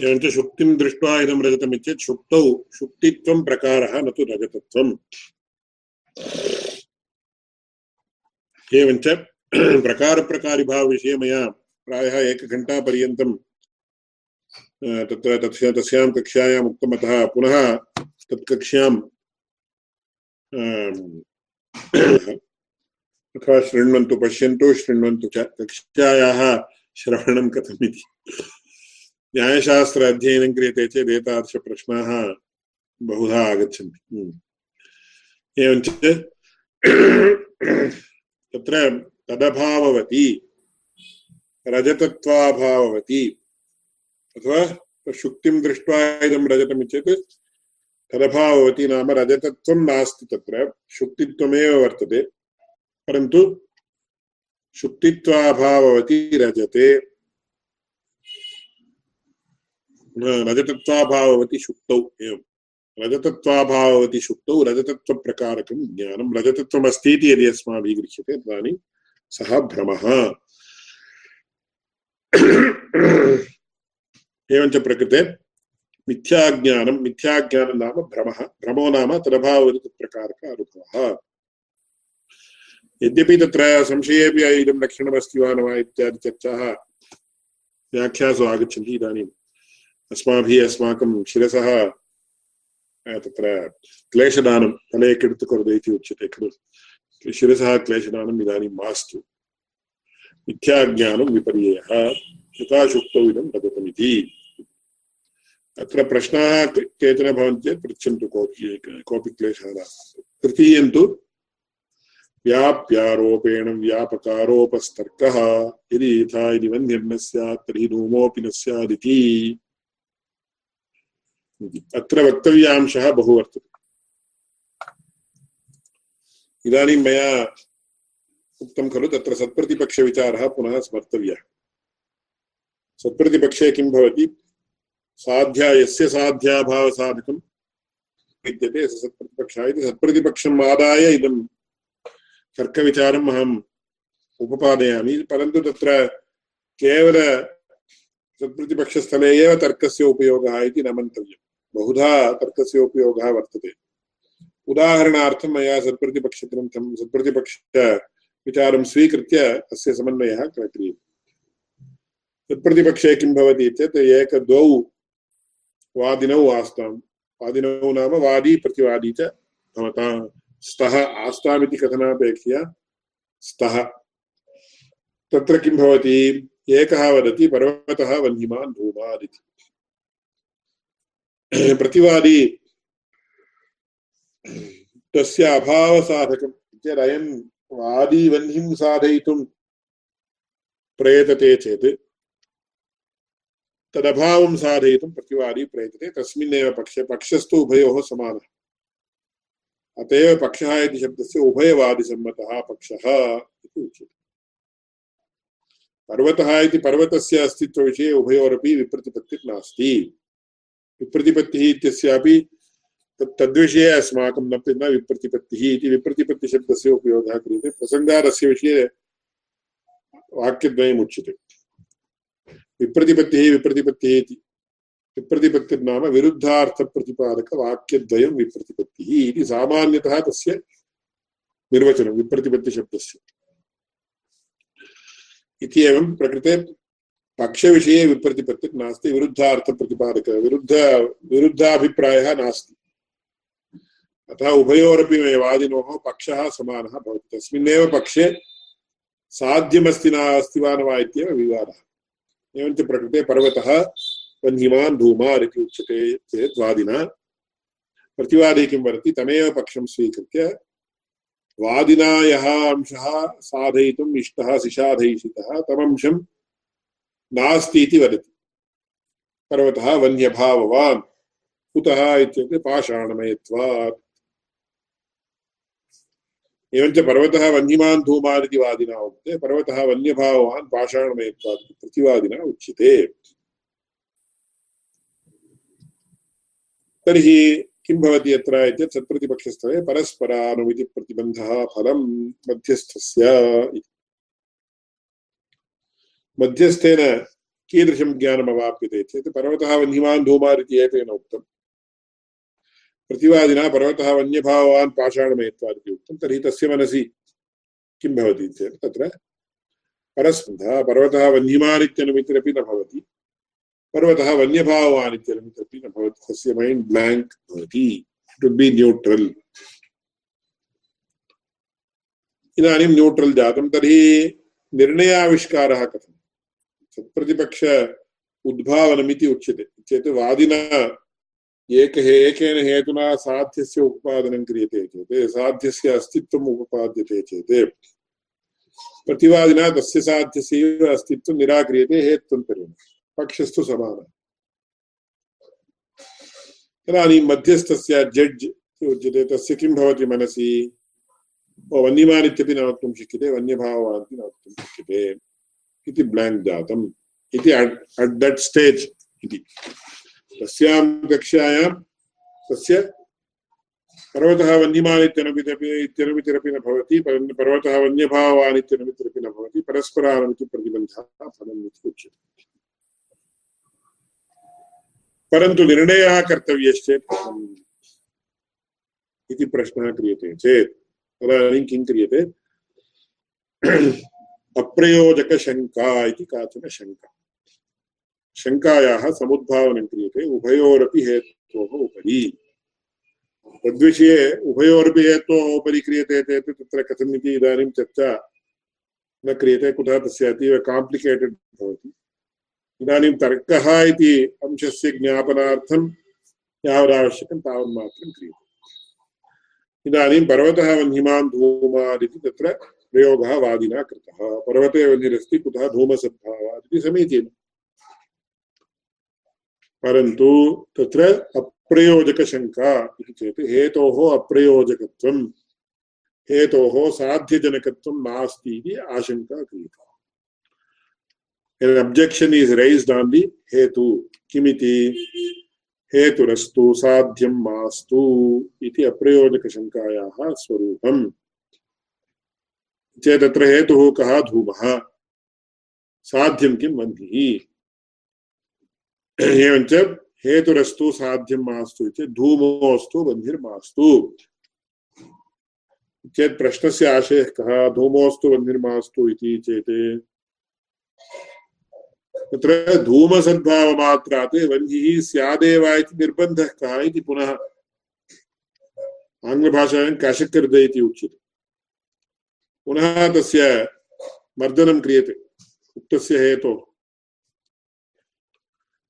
S1: एवञ्च शुक्तिं दृष्ट्वा इदं रजतमित्येत् शुक्तौ शुक्तित्वं प्रकारः न तु रजतत्वम्। एवञ्च <clears throat> प्रकारप्रकारिभावविषये मया प्रायः एकघण्टापर्यन्तं तत्र तस्य, तस्यां कक्षायाम् उक्तम् पुनः तत्कक्ष्यां अथवा शृण्वन्तु पश्यन्तु, शृण्वन्तु च कक्षायाः श्रवणं कथम् न्यायशास्त्र अध्ययनं क्रियते चेत् एतादृशप्रश्नाः बहुधा आगच्छन्ति। हम्म। एवञ्च तत्र तदभाववती, रजतत्वाभाववती, अथवा शुक्तिं दृष्ट्वा इदं रजतम् चेत् तदभाववती नाम रजतत्वं नास्ति तत्र, शुक्तित्वमेव वर्तते। परन्तु शुक्तित्वाभाववती रजते। रजतत्वाभाववति शुक्तौ एवं। रजतत्वाभाववति शुक्तौ रजतत्वप्रकारकं ज्ञानं। रजतत्वमस्ति इति यदि अस्माभिः गृह्यते तदानीं सः भ्रमः। एवञ्च प्रकृते मिथ्याज्ञानं मिथ्याज्ञानं नाम भ्रमः। भ्रमो नाम तदभाववति तत्प्रकारक अनुभवः। यद्यपि तत्र संशयेपि इदं लक्षणमस्ति वा न वा इत्यादि चर्चाः व्याख्यासु आगच्छन्ति इदानीम्। अस्माभिः अस्माकं शिरसः तत्र क्लेशदानं तले किडुतुकोर्दु इति उच्यते खलु। शिरसः क्लेशदानम् इदानीं मास्तु। मिथ्याज्ञानं विपर्ययः यथा शुक्तौ इदं तदुतमिति अत्र प्रश्नाः केचन भवन्ति चेत् पृच्छन्तु कोऽपि कोऽपि क्लेशः नास्ति। तृतीयं तु व्याप्यारोपेण व्यापकारोपस्तर्कः। यदि यथा यदि वह्निर्न स्यात्, तर्हि धूमोऽपि न स्यादिति। अत्र वक्तव्यांशः बहु वर्तते। इदानीं मया उक्तं खलु, तत्र सत्प्रतिपक्षविचारः पुनः स्मर्तव्यः। सत्प्रतिपक्षे किं भवति? साध्या, यस्य साध्याभावसाधकं विद्यते सत्प्रतिपक्षः इति। सत्प्रतिपक्षम् आदाय इदं तर्कविचारम् अहम् उपपादयामि परन्तु तत्र केवल सत्प्रतिपक्षस्थले एव तर्कस्य उपयोगः इति न मन्तव्यम् बहुधा तर्कस्य उपयोगः वर्तते उदाहरणार्थं मया सत्प्रतिपक्षग्रन्थं सत्प्रतिपक्षविचारं स्वीकृत्य अस्य समन्वयः क्रियते तत्प्रतिपक्षे किं भवति चेत् एकद्वौ वादिनौ आस्तां वादिनौ नाम वादी प्रतिवादी च भवता स्तः आस्तामिति कथनापेक्षया स्तः। तत्र किं भवति? एकः वदति, पर्वतः वह्निमान् धूमादिति प्रतिवादी तस्य अभावसाधकं वादी वह्निं साधयितुं प्रयतते चेत्, तदभावं साधयितुं प्रतिवादी प्रयतते। तस्मिन्नेव पक्षे, पक्षस्तु उभयोः समानः। अत एव पक्षः इति शब्दस्य उभयवादिसम्मतः पक्षः इति उच्यते। पर्वतः इति पर्वतस्य अस्तित्वविषये उभयोरपि विप्रतिपत्तिर्नास्ति विप्रतिपत्तिः इत्यस्यापि तत् तद्विषये अस्माकं न न विप्रतिपत्तिः इति विप्रतिपत्तिशब्दस्य उपयोगः क्रियते। प्रसङ्गादस्य विषये विप्रतिपत्तिः विप्रतिपत्तिः विप्रतिपत्तिर्नाम विरुद्धार्थप्रतिपादकवाक्यद्वयं विप्रतिपत्तिः इति सामान्यतः तस्य निर्वचनं, विप्रतिपत्तिशब्दस्य। इति एवं प्रकृते पक्षविषये विप्रतिपत्तिर्नास्ति विरुद्धार्थप्रतिपादक, विरुद्ध, विरुद्धाभिप्रायः नास्ति। अतः उभयोरपि वादिनोः पक्षः समानः भवति। तस्मिन्नेव पक्षे साध्यमस्ति नास्ति वा न वा इत्येव विवादः। एवञ्च प्रकृते पर्वतः वह्निमान् धूमार् इति उच्यते चेत् वादिना प्रतिवादी किं वदति तमेव पक्षं स्वीकृत्य वादिना यः अंशः साधयितुम् इष्टः, सिषाधयिषितः, तमंशं नास्ति इति वदति। पर्वतः वन्यभाववान् कुतः इत्युक्ते पाषाणमयत्वात्। एवञ्च पर्वतः वन्यमान् धूमान् इति वादिना उक्ते पर्वतः वन्यभाववान् पाषाणमयत्वात् प्रतिवादिना उच्यते। तर्हि किं भवति यत्र इत्यत् सत्प्रतिपक्षस्थले परस्परानुमितिप्रतिबन्धः फलं मध्यस्थस्य मध्यस्थेन कीदृशं ज्ञानम् अवाप्यते चेत् पर्वतः वह्निमान् धूमान् इति एतेन उक्तम् प्रतिवादिना पर्वतः वन्यभावान् पाषाणमयत्वात् उक्तं, तर्हि तस्य मनसि किं भवति चेत् तत्र परस्पन्धः पर्वतः वह्निमान् इत्यनुमितिरपि न भवति। पर्वतः वन्यभावान् इत्यनुमितिरपि न भवति तस्य मैण्ड् ब्लाङ्क् भवति इट् वुड् बि न्यूट्रल् इदानीं न्यूट्रल् जातं तर्हि निर्णयाविष्कारः कथम् सत्प्रतिपक्ष उद्भावनमिति उच्यते चेत् वादिना एक एकेन हेतुना साध्यस्य उपपादनं क्रियते चेत् साध्यस्य अस्तित्वम् उपपाद्यते चेत् प्रतिवादिना तस्य साध्यस्य अस्तित्वं निराक्रियते हेत्वन्तरेण पक्षस्तु समानः तदानीं मध्यस्थस्य जड्ज् उच्यते, तस्य किं भवति मनसि? वन्यमान् इत्यपि न वक्तुं शक्यते वन्यभावान् इति न वक्तुं शक्यते इति ब्लाङ्क् जातम् इति अट् दट् स्टेज् इति। तस्यां कक्षायां तस्य पर्वतः परन्तु निर्णयः कर्तव्यश्चेत् इति प्रश्नः क्रियते चेत् तदानीं किं क्रियते? अप्रयोजकशङ्का इति काचन शङ्का। शङ्कायाः समुद्भावनं क्रियते, उभयोरपि हेतोः उपरि। तद्विषये उभयोरपि हेतोः उपरि क्रियते चेत् तत्र कथम् इति इदानीं चर्चा न क्रियते, कुतः तस्य अतीव काम्प्लिकेटेड् भवति। इदानीं तर्कः इति अंशस्य ज्ञापनार्थं यावदावश्यकं तावन्मात्रं क्रियते। इदानीं पर्वतः वह्निमान् इति तत्र प्रयोगः वादिना कृतः। पर्वते वह्निरस्ति, कुतः धूमसद्भावात् इति समीचीनम् परन्तु तत्र अप्रयोजकशङ्का इति चेत् हेतोः अप्रयोजकत्वं, हेतोः साध्यजनकत्वं नास्ति इति आशङ्का An objection is raised on the hetu. Kimiti हेतुरस्तु साध्यं मास्तु इति अप्रयोजकशङ्कायाः स्वरूपम् चेत् तत्र हेतुः कः धूमः साध्यं किं वह्निः एवञ्च हेतुरस्तु साध्यं मास्तु इति धूमोऽस्तु वह्निर्मास्तु चेत् प्रश्नस्य आशयः कः धूमोऽस्तु वह्निर्मास्तु इति चेत् तत्र धूमसद्भावमात्रात् वह्निः स्यादेव इति निर्बन्धः कः इति पुनः आङ्ग्लभाषायां काशकृद इति उच्यते। पुनः तस्य मर्दनं क्रियते। उक्तस्य हेतोः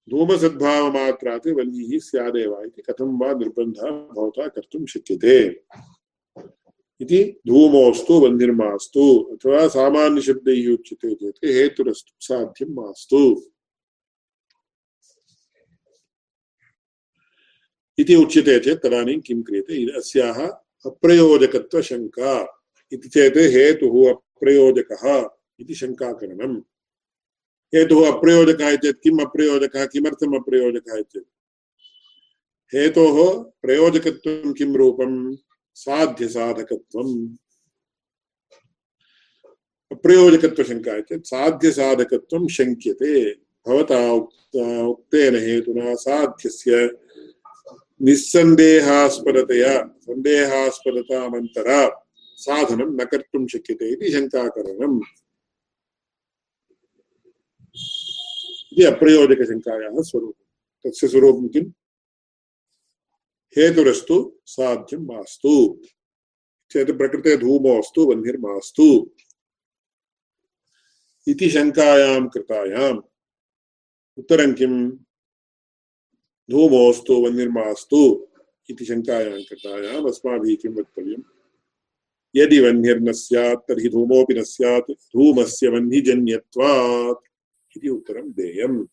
S1: धूमसद्भावमात्रात् वह्निः स्यादेव इति कथं वा निर्बन्धः भवता कर्तुं शक्यते। इति धूमोऽस्तु वह्निर्मास्तु अथवा सामान्यशब्दैः उच्यते चेत् हेतुरस्तु, साध्यं मास्तु। इति उच्यते चेत् तदानीं किं क्रियते? अस्याः अप्रयोजकत्वशङ्का। इति चेत् हेतुः अप्रयोजकः इति शङ्काकरणम्। हेतुः अप्रयोजकः चेत् किम् अप्रयोजकः? किमर्थम् अप्रयोजकः चेत् हेतोः प्रयोजकत्वं किं रूपम्? साध्यसाधकत्वम्। अप्रयोजकत्वशङ्का चेत् साध्यसाधकत्वं शङ्क्यते। भवता उक्तेन हेतुना साध्यस्य निस्सन्देहास्पदतया सन्देहास्पदतामन्तरा साधनं न कर्तुं शक्यते इति शङ्काकरणम्। इति अप्रयोजकशङ्कायाः स्वरूपं तस्य स्वरूपं किम्? हेतुरस्तु साध्यं मास्तु। चेत् प्रकृते धूमोऽस्तु वह्निर्मास्तु इति शङ्कायां कृतायाम् उत्तरं किम्? धूमोऽस्तु वह्निर्मास्तु इति शङ्कायां कृतायाम्। अस्माभिः किं वक्तव्यम्? यदि वह्निर्न स्यात्, तर्हि धूमोऽपि न स्यात्। धूमस्य वह्निजन्यत्वात् इति उत्तरं देयम्।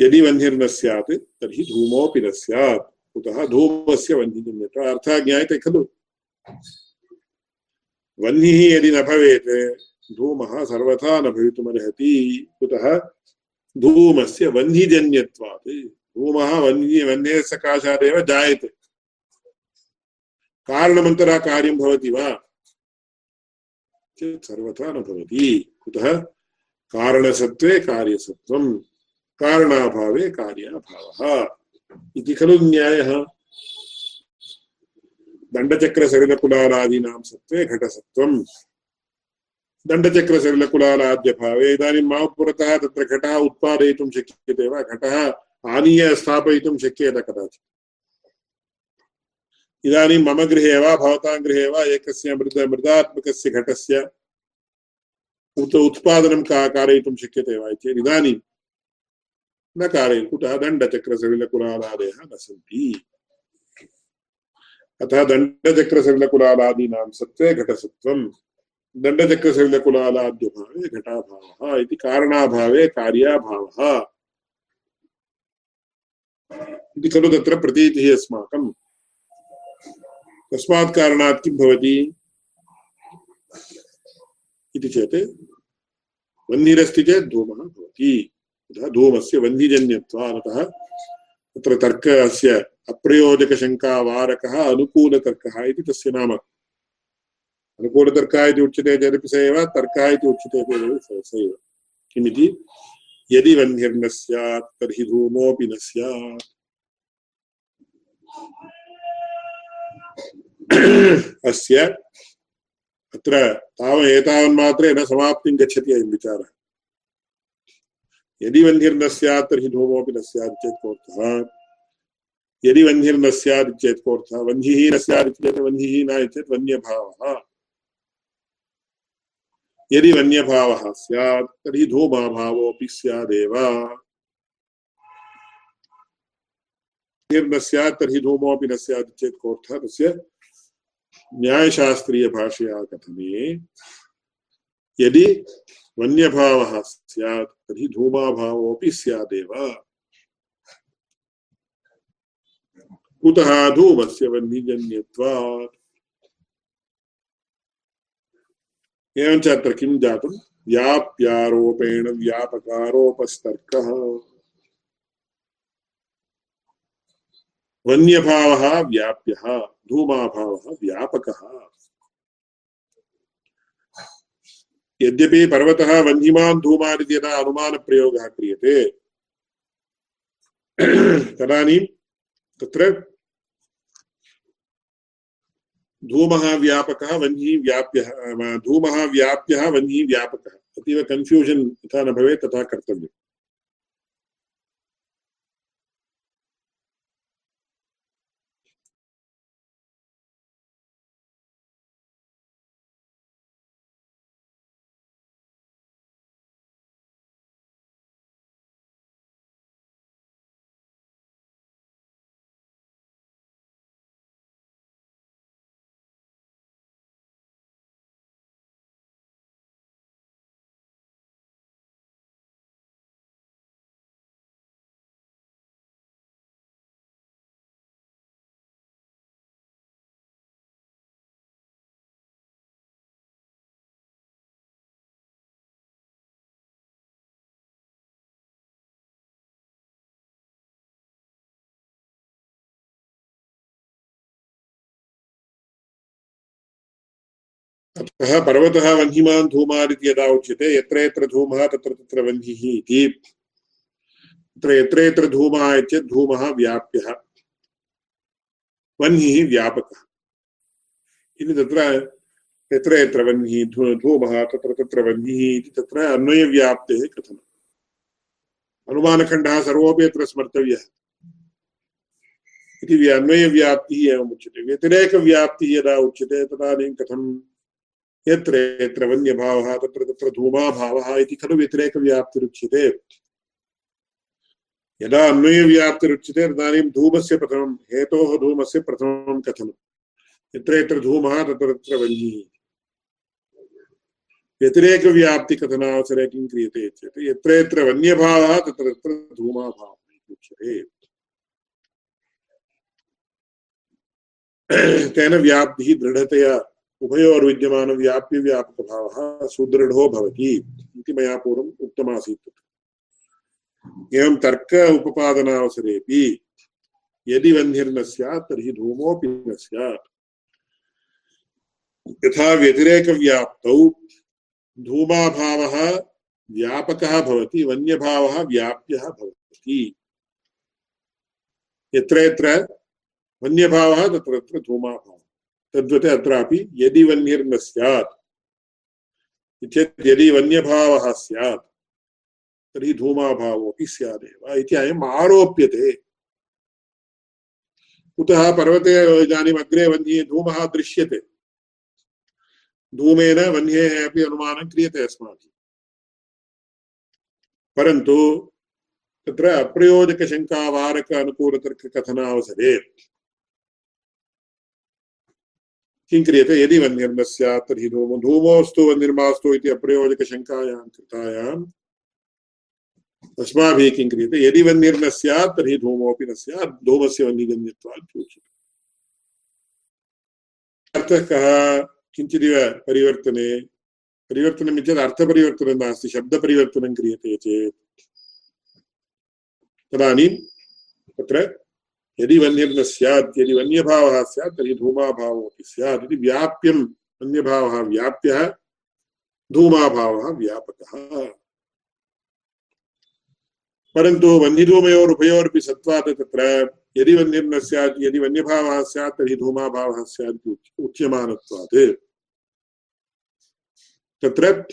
S1: यदि वह्निर्न स्यात् तर्हि धूमोऽपि न स्यात्। कुतः धूमस्य वह्निजन्यता अर्थः ज्ञायते खलु। वह्निः यदि न भवेत्, धूमः सर्वथा न भवितुमर्हति। कुतः धूमस्य वह्निजन्यत्वात् धूमः वह्नि वह्नेः सकाशादेव जायते। कारणमन्तरः कार्यं भवति वा? चेत् सर्वथा न भवति। कुतः कारणसत्त्वे कार्यसत्त्वम्। कारणाभावे कार्याभावः इति खलु न्यायः। दण्डचक्रसलिलकुलालादीनां सत्त्वे घटसत्त्वम्। दण्डचक्रसलिलकुलालाद्यभावे इदानीं मम पुरतः तत्र घटः उत्पादयितुं शक्यते वा? घटः आनीय स्थापयितुं शक्यते कदाचित्। इदानीं मम गृहे वा, भवतां गृहे वा, एकस्य मृद मृदात्मकस्य घटस्य उत उत्पादनं का कारयितुं शक्यते वा चेत् इदानीं न कारय कुतः दण्डचक्रसलिलकुलालादयः न सन्ति। अतः दण्डचक्रसलिलकुलालादीनां सत्त्वे घटसत्त्वं। दण्डचक्रसलिलकुलालाद्यभावे घटाभावः इति कारणाभावे कार्याभावः। इति खलु तत्र प्रतीतिः अस्माकम् तस्मात् कारणात् किं भवति? इति चेत् वह्निरस्ति चेत् धूमः भवति। अतः धूमस्य वह्निजन्यत्वात् अतः तत्र तर्कस्य अप्रयोजकशङ्कावारकः अनुकूलतर्कः इति तस्य नाम। अनुकूलतर्कः इति उच्यते चेदपि स एव, तर्कः इति उच्यते स एव। किमिति? यदि वह्निर्न स्यात्, तर्हि धूमोऽपि न स्यात्। अस्य अत्र ताव एतावन्मात्रे न समाप्तिं गच्छति अयं विचारः। यदि वह्निर्न स्यात् तर्हि धूमोऽपि न स्यात् चेत् कोऽर्थः? यदि वह्निर्न स्यात् चेत् कोऽर्थः? वह्निः न स्यात् चेत् वह्निः न चेत् वन्यभावः। यदि वन्यभावः स्यात् तर्हि धूमाभावोऽपि स्यादेव। न स्यात् तर्हि धूमोऽपि न स्यात् चेत् कोऽर्थः? तस्य न्यायशास्त्रीयभाषया कथने यदि वन्यभावः स्यात्, तर्हि धूमाभावोऽपि स्यादेव। कुतः धूमस्य वह्निजन्यत्वात् एवञ्च अत्र किं जातं? व्याप्यारोपेण व्यापकारोपस्तर्कः। वन्यभावः व्याप्यः, धूमाभावः व्यापकः। यद्यपि पर्वतः वह्निमान् धूमान् इति यदा अनुमानप्रयोगः क्रियते, तदानीं तत्र धूमः व्यापकः, वह्निः व्याप्यः धूमः व्याप्यः, वह्निः व्यापकः। अतीव कन्फ्यूजन् यथा न भवेत्, तथा कर्तव्यम्। अतः पर्वतः वह्निमान् धूमान् इति यदा उच्यते, यत्र यत्र धूमः तत्र तत्र वह्निः इति। तत्र यत्र यत्र धूमः चेत् धूमः व्याप्यः। वह्निः व्यापकः। इति तत्र यत्र यत्र वह्निः धूमः तत्र तत्र वह्निः इति तत्र अन्वयव्याप्तेः कथनम् अनुमानखण्डः सर्वोऽपि अत्र स्मर्तव्यः। इति अन्वयव्याप्तिः एवम् उच्यते व्यतिरेकव्याप्तिः यदा उच्यते, तदानीं कथम्? यत्र यत्र वन्यभावः तत्र तत्र धूमाभावः इति खलु व्यतिरेकव्याप्तिरुच्यते। यदा अन्वयव्याप्तिरुच्यते तदानीं धूमस्य प्रथमं, हेतोः धूमस्य प्रथमं कथनं यत्र यत्र धूमः तत्र तत्र वह्निः व्यतिरेकव्याप्तिकथनावसरे किं क्रियते चेत् यत्र यत्र वन्यभावः तत्र तत्र धूमाभावः तेन व्याप्तिः दृढतया उभयोर्विद्यमानव्याप्यव्यापकभावः सुदृढो भवति इति मया पूर्वम् उक्तमासीत् एवं तर्क उपपादनावसरेपि यदि वह्निर्न स्यात्, तर्हि धूमोऽपि न स्यात्। यथा व्यतिरेकव्याप्तौ धूमाभावः व्यापकः भवति, वन्यभावः व्याप्यः भवति। यत्र यत्र वन्यभावः, तत्र तत्र धूमाभावः। तद्वत् अत्रापि यदि वन्यर्न स्यात्। यदि वन्यभावः स्यात्, तर्हि धूमाभावोऽपि स्यादेव इति अयम् आरोप्यते। कुतः पर्वते इदानीम् अग्रे वन्ये धूमः दृश्यते। धूमेन वह्नेः अपि अनुमानं क्रियते अस्माभिः। परन्तु तत्र अप्रयोजकशङ्कावारक अनुकूलतर्ककथनावसरे किं क्रियते यदि वन्यर्न स्यात् तर्हि धूमो धूमोऽस्तु वन्निर्मास्तु इति अप्रयोजकशङ्कायां कृतायाम्। अस्माभिः किं क्रियते यदि वन्निर्न स्यात् तर्हि धूमोऽपि न स्यात्। धूमस्य वह्निजन्यत्वात् उच्यते अर्थः कः? किञ्चिदिव परिवर्तने। परिवर्तनम् चेत् अर्थपरिवर्तनं नास्ति। शब्दपरिवर्तनं क्रियते चेत्। तदानीं तत्र यदि वन्यर्न स्यात्, यदि वन्यभावः स्यात्, तर्हि धूमाभावोऽपि स्यात् इति व्याप्यं वन्यभावः व्याप्यः, धूमाभावः व्यापकः। परन्तु वह्निधूमयोरुभयोरपि सत्त्वात् तत्र, यदि वन्यर्न स्यात्, यदि वन्यभावः स्यात्, तर्हि धूमाभावः स्यात् उच्यमानत्वात्। तत्र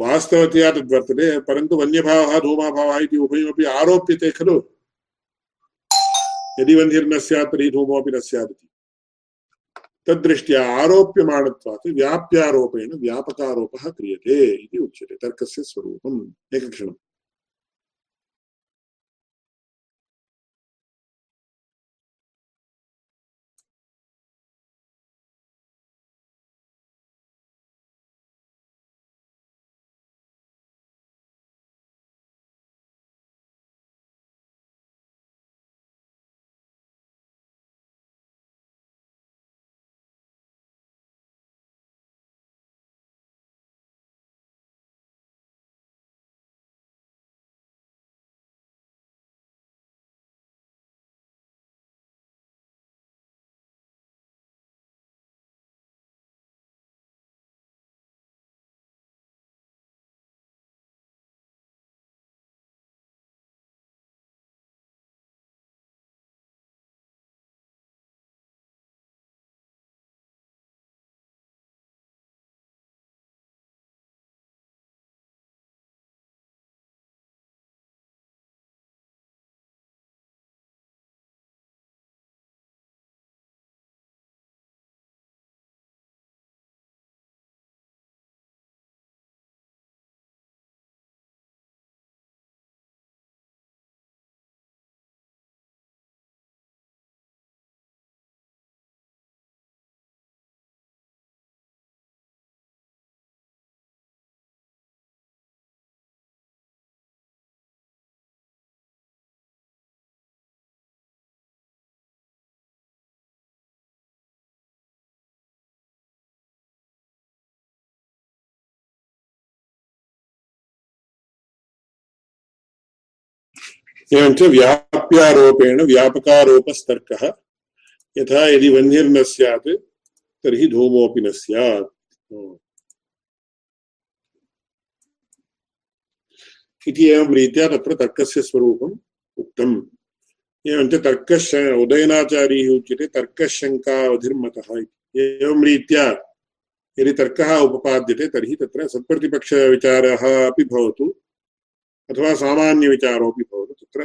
S1: वास्तवतया तद्वर्तते परन्तु वन्यभावः, धूमाभावः इति उभयमपि आरोप्यते खलु। यदि वह्निर्न स्यात्, तर्हि धूमोऽपि न स्यात् इति। तद्दृष्ट्या आरोप्यमाणत्वात् व्याप्यारोपेण व्यापकारोपः क्रियते इति उच्यते, तर्कस्य स्वरूपम् एकक्षणम्। एवञ्च व्याप्यारोपेण व्यापकारोपस्तर्कः। यथा यदि वह्निर्न स्यात्, तर्हि धूमोऽपि न स्यात्। इति एवं रीत्या तत्र तर्कस्य स्वरूपम् उक्तम्। एवञ्च तर्कश उदयनाचार्यैः उच्यते तर्कशङ्कावधिर्मतः एवं रीत्या यदि तर्कः उपपाद्यते, तर्हि तत्र सत्प्रतिपक्षविचारः अपि भवतु। अथवा सामान्यविचारोऽपि भवतु। तत्र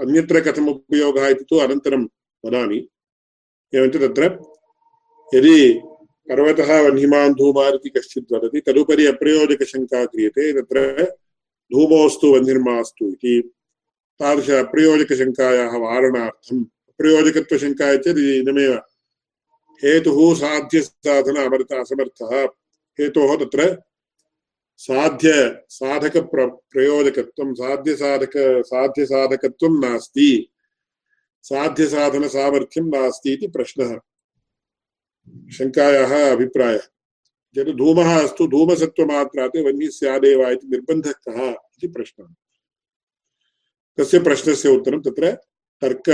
S1: अन्यत्र कथम् उपयोगः इति तु अनन्तरं वदामि। एवञ्च तत्र यदि पर्वतः वह्निमान् धूमान् इति कश्चित् वदति, तदुपरि अप्रयोजकशङ्का क्रियते, तत्र धूमोऽस्तु वह्निर्मास्तु इति तादृश अप्रयोजकशङ्कायाः वारणार्थम्। अप्रयोजकत्वशङ्का चेत् इदमेव हेतुः साध्यसाधन अमर्थ असमर्थः। हेतोः तत्र साध्य, साधक प्र, प्रयोजकत्वं, साध्य साधक, साध्य साधकत्वं नास्ति। साध्य साधन सामर्थ्यं नास्ति इति प्रश्नः। शङ्कायाः अभिप्रायः। यत् धूमः अस्तु, धूमसत्त्वमात्रात् वह्निः स्यादेव इति निर्बन्धः कः इति प्रश्नः। तस्य प्रश्नस्य उत्तरं तत्र तर्क,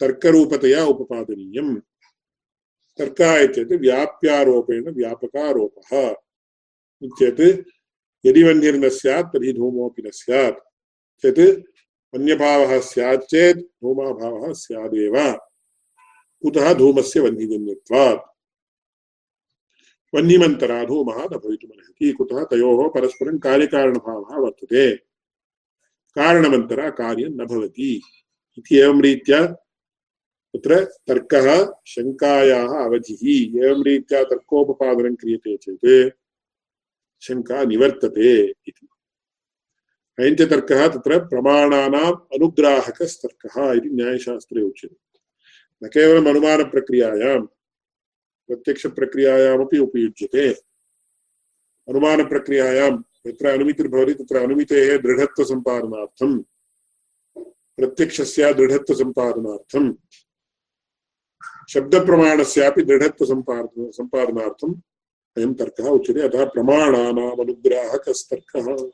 S1: तर्करूपतया उपपादनीयम्। तर्कः इत्येतत् व्याप्यारोपेण व्यापकारोपः। चेत् यदि वह्निर्न स्यात्, तर्हि धूमोऽपि न स्यात्। चेत् वन्यभावः स्यात् चेत् धूमाभावः स्यादेव। कुतः धूमस्य वह्निजन्यत्वात् वह्निमन्तरा धूमः न भवितुमर्हति। कुतः तयोः परस्परं कार्यकारणभावः वर्तते? कारणमन्तरा कार्यं न भवति। इति एवं रीत्या तत्र तर्कः, शङ्कायाः अवधिः। एवं रीत्या तर्कोपपादनं क्रियते चेत् शङ्का निवर्तते इति। अयञ्चतर्कः तत्र प्रमाणानाम् अनुग्राहकस्तर्कः इति न्यायशास्त्रे उच्यते। न केवलम् अनुमानप्रक्रियायां प्रत्यक्षप्रक्रियायामपि उपयुज्यते। अनुमानप्रक्रियायां यत्र अनुमितिर्भवति तत्र अनुमितेः दृढत्वसम्पादनार्थं प्रत्यक्षस्य दृढत्वसम्पादनार्थं शब्दप्रमाणस्यापि दृढत्वसम्पादन सम्पादनार्थम् अयं तर्कः उच्यते, अतः प्रमाणानाम् अनुग्राहकस्तर्कः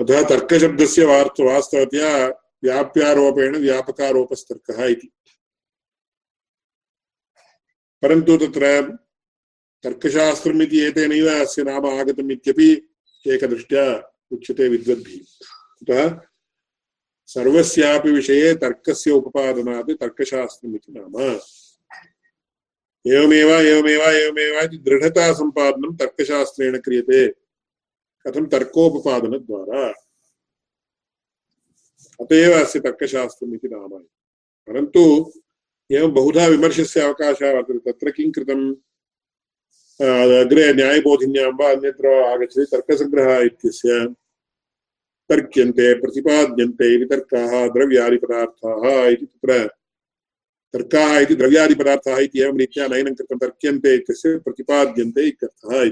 S1: अतः तर्कशब्दस्य वार्थ वास्तवतया व्याप्यारोपेण व्यापकारोपस्तर्कः इति। परन्तु तत्र तर्कशास्त्रम् इति एतेनैव अस्य नाम आगतम् इत्यपि एकदृष्ट्या उच्यते विद्वद्भिः। कुतः सर्वस्यापि विषये तर्कस्य उपपादनात् तर्कशास्त्रम् इति नाम। एवमेव एवमेव एवमेव इति दृढतासम्पादनं तर्कशास्त्रेण क्रियते। कथं तर्कोपपादनद्वारा? अत एव अस्य तर्कशास्त्रम् इति नाम परन्तु एवं बहुधा विमर्शस्य अवकाशः वर्तते। तत्र किं कृतम् अग्रे न्यायबोधिन्यां वा अन्यत्र आगच्छति तर्कसङ्ग्रहः इत्यस्य। तर्क्यन्ते, प्रतिपाद्यन्ते द्रव्यादिपदार्थाः इति तत्र तर्काः इति द्रव्यादिपदार्थाः इति। एवं रीत्या नयनं कृतं तर्क्यन्ते इत्यस्य प्रतिपाद्यन्ते इत्यर्थः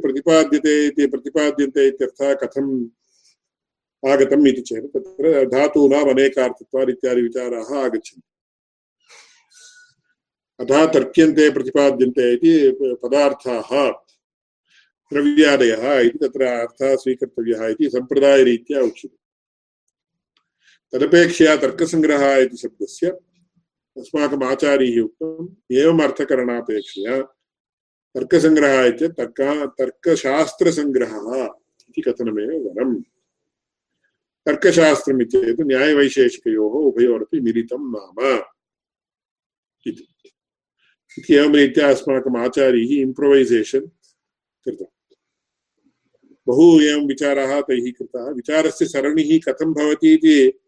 S1: प्रतिपाद्यते इति आगच्छन्ति। अतः तर्क्यन्ते प्रतिपाद्यन्ते पदार्थाः द्रव्यादयः इति तत्र अर्थः स्वीकर्तव्यः तदपेक्षया तर्कसङ्ग्रहः इति शब्दस्य अस्माकम् आचार्यैः उक्तम्। एवम् अर्थकरणापेक्षया तर्कसङ्ग्रहः इत्यत् तर्क तर्कशास्त्रसङ्ग्रहः इति कथनमेव वरम्। तर्कशास्त्रम् इत्येतत् न्यायवैशेषिकयोः उभयोरपि मिलितं नाम। इति एवं रीत्या अस्माकम् आचार्यैः इम्प्रवैसेशन् कृतम्। बहु एवं विचाराः तैः कृताः। विचारस्य सरणिः कथं भवति इति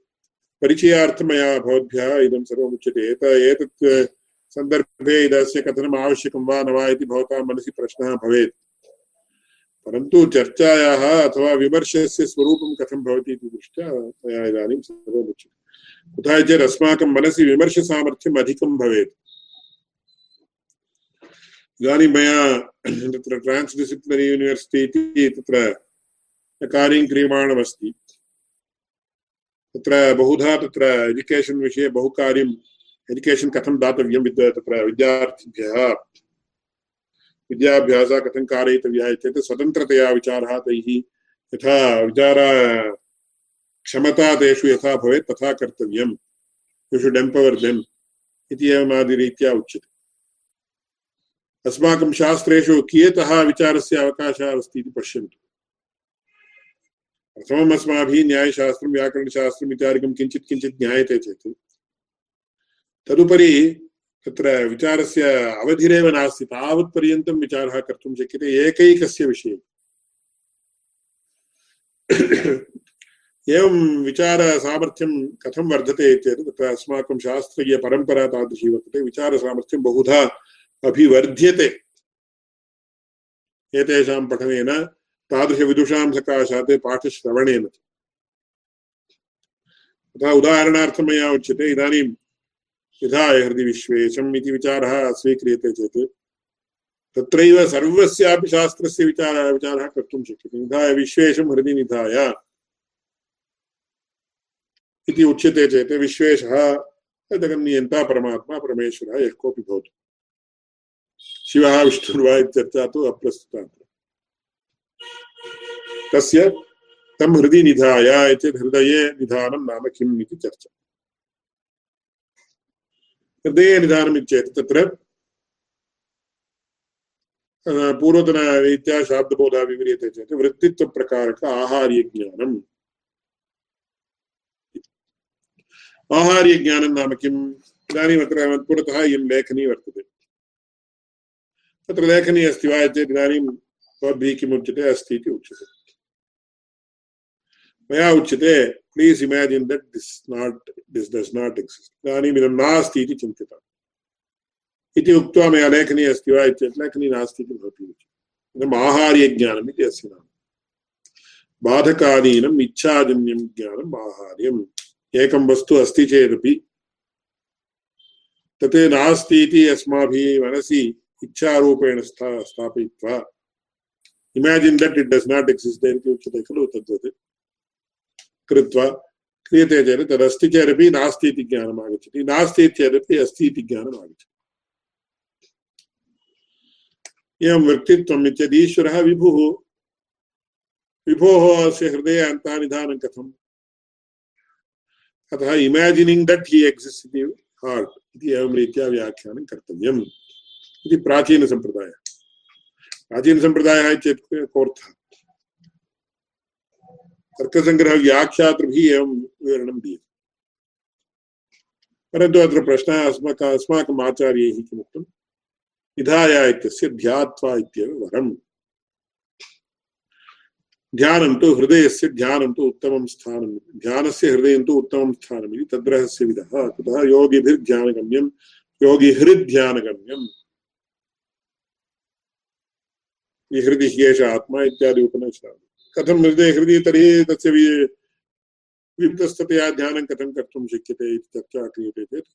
S1: परिचयार्थं मया भवद्भ्यः इदं सर्वमुच्यते। एतत् सन्दर्भे इदस्य कथनम् आवश्यकं वा न वा इति भवतां मनसि प्रश्नः भवेत्। परन्तु चर्चायाः अथवा विमर्शस्य स्वरूपं कथं भवति इति दृष्ट्या मया इदानीं सर्वमुच्यते। कुतः चेत् अस्माकं मनसि विमर्शसामर्थ्यम् अधिकं भवेत्। इदानीं मया तत्र ट्रान्स्डिसिप्लिनरि यूनिवर्सिटि इति तत्र कार्यं क्रियमाणमस्ति। तत्र बहुधा तत्र एजुकेशन् विषये बहु कार्यं एजुकेशन् कथं दातव्यं विद् तत्र विद्यार्थिभ्यः। विद्याभ्यासः कथं कारयितव्यः चेत् स्वतन्त्रतया विचारः तैः यथा विचार क्षमता तेषु यथा भवेत् तथा कर्तव्यं यु शुड् एम्पवर् देम् इति एवमादिरीत्या उच्यते। अस्माकं शास्त्रेषु कियतः विचारस्य अवकाशः अस्ति इति पश्यन्तु। प्रथमम् अस्माभिः न्यायशास्त्रं, व्याकरणशास्त्रम् इत्यादिकं किञ्चित् किञ्चित् ज्ञायते चेत्, तदुपरि तत्र विचारस्य अवधिरेव नास्ति तावत्पर्यन्तं विचारः कर्तुं शक्यते, एकैकस्य विषये। एवं विचारसामर्थ्यं कथं वर्धते चेत् तत्र अस्माकं शास्त्रीयपरम्परा तादृशी वर्तते, विचारसामर्थ्यं बहुधा अभिवर्ध्यते। एतेषां पठनेन तादृशविदुषां सकाशात् पाठश्रवणेन तथा उदाहरणार्थं मया उच्यते, इदानीं विधाय हृदि विश्वेशम् इति विचारः स्वीक्रियते चेत्, तत्रैव सर्वस्यापि शास्त्रस्य विचारः विचारः कर्तुं शक्यते। निधाय विश्वेशं हृदि निधाय इति उच्यते चेत् विश्वेशः परमात्मा, परमेश्वरः यः कोऽपि भवतु। शिवः, विष्णुर्वा इत्यर्था तु तस्य तं हृदि निधाय चेत् हृदये निधानं नाम किम् इति चर्चा। हृदये निधानम् चेत् तत्र पूर्वतनरीत्या शाब्दबोधः विव्रियते चेत् वृत्तित्वप्रकारक आहार्यज्ञानम्। आहार्यज्ञानं नाम किम्? इदानीम् अत्र पुरतः इयं लेखनी वर्तते। तत्र लेखनी अस्ति वा चेत् इदानीं भवद्भिः किम् उच्यते अस्ति इति उच्यते। मया उच्यते please imagine that this not this does not exist इदानीम् इदं नास्ति इति चिन्त्यताम् इति उक्त्वा मया लेखनी अस्ति वा चेत् लेखनी नास्ति इति भवति इदम् आहार्यज्ञानम् इति अस्य नाम बाधकादीनम् इच्छाजन्यं ज्ञानम् आहार्यम् एकं वस्तु अस्ति चेदपि तत् नास्ति इति अस्माभिः मनसि इच्छारूपेण स्था स्थापयित्वा imagine that it does not exist इति उच्यते खलु तद्वत् कृत्वा क्रियते चेत् तदस्ति चेदपि नास्ति इति ज्ञानम् आगच्छति नास्ति चेदपि अस्ति इति ज्ञानम् आगच्छति एवं वृत्तित्वम् इत्येतत् ईश्वरः विभुः। विभोः अस्य हृदये अन्तर्निधानं कथम्? अतः इमेजिनिङ्ग् दट् हि एक्सिस्ट् इति हार्ट् इति एवं रीत्या व्याख्यानं कर्तव्यम्। इति प्राचीनसम्प्रदायः। प्राचीनसम्प्रदायः चेत् कोऽर्थः? तर्कसङ्ग्रहव्याख्यातृभिः एवं विवरणं दीयते। परन्तु अत्र प्रश्नः अस्माकम् अस्माकम् आचार्यैः किमुक्तं निधाय इत्यस्य ध्यात्वा इत्येव वरम्। ध्यानं तु हृदयस्य, ध्यानं तु उत्तमं स्थानं ध्यानस्य हृदयं तु उत्तमं स्थानम् इति कुतः योगिभिर्ध्यानगम्यं? योगिहृद्ध्यानगम्यम्? आत्मा इत्यादि उपनिषदः। कथं हृदय हृदि तर्हि तस्य ध्यानं कथं कर्तुं शक्यते इति चर्चा क्रियते चेत्।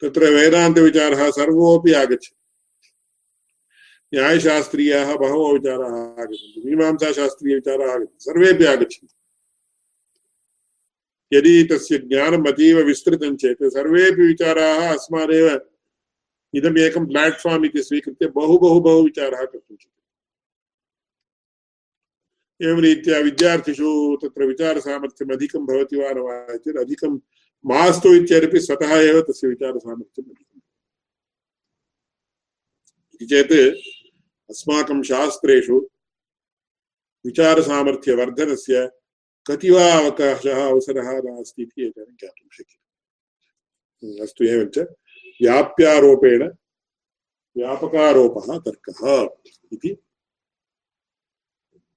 S1: तत्र वेदान्तविचारः सर्वोऽपि आगच्छति। न्यायशास्त्रीयाः बहवो विचाराः आगच्छन्ति, मीमांसाशास्त्रीयविचाराः आगच्छन्ति सर्वेपि आगच्छन्ति। यदि तस्य ज्ञानम् अतीव विस्तृतं चेत् सर्वेपि विचाराः अस्मादेव इदम् एकं स्वीकृत्य बहु बहु बहु विचारः कर्तुं शक्यते। एवं रीत्या विद्यार्थिषु तत्र विचारसामर्थ्यम् अधिकं भवति वा न वा चेत् अधिकं मास्तु इत्यपि स्वतः एव तस्य विचारसामर्थ्यम् अधिकम् इति चेत् अस्माकं शास्त्रेषु विचारसामर्थ्यवर्धनस्य कति वा अवकाशः, अवसरः नास्ति इति एतेन ज्ञातुं शक्यते। अस्तु, एवञ्च व्याप्यारोपेण, व्यापकारोपः तर्कः इति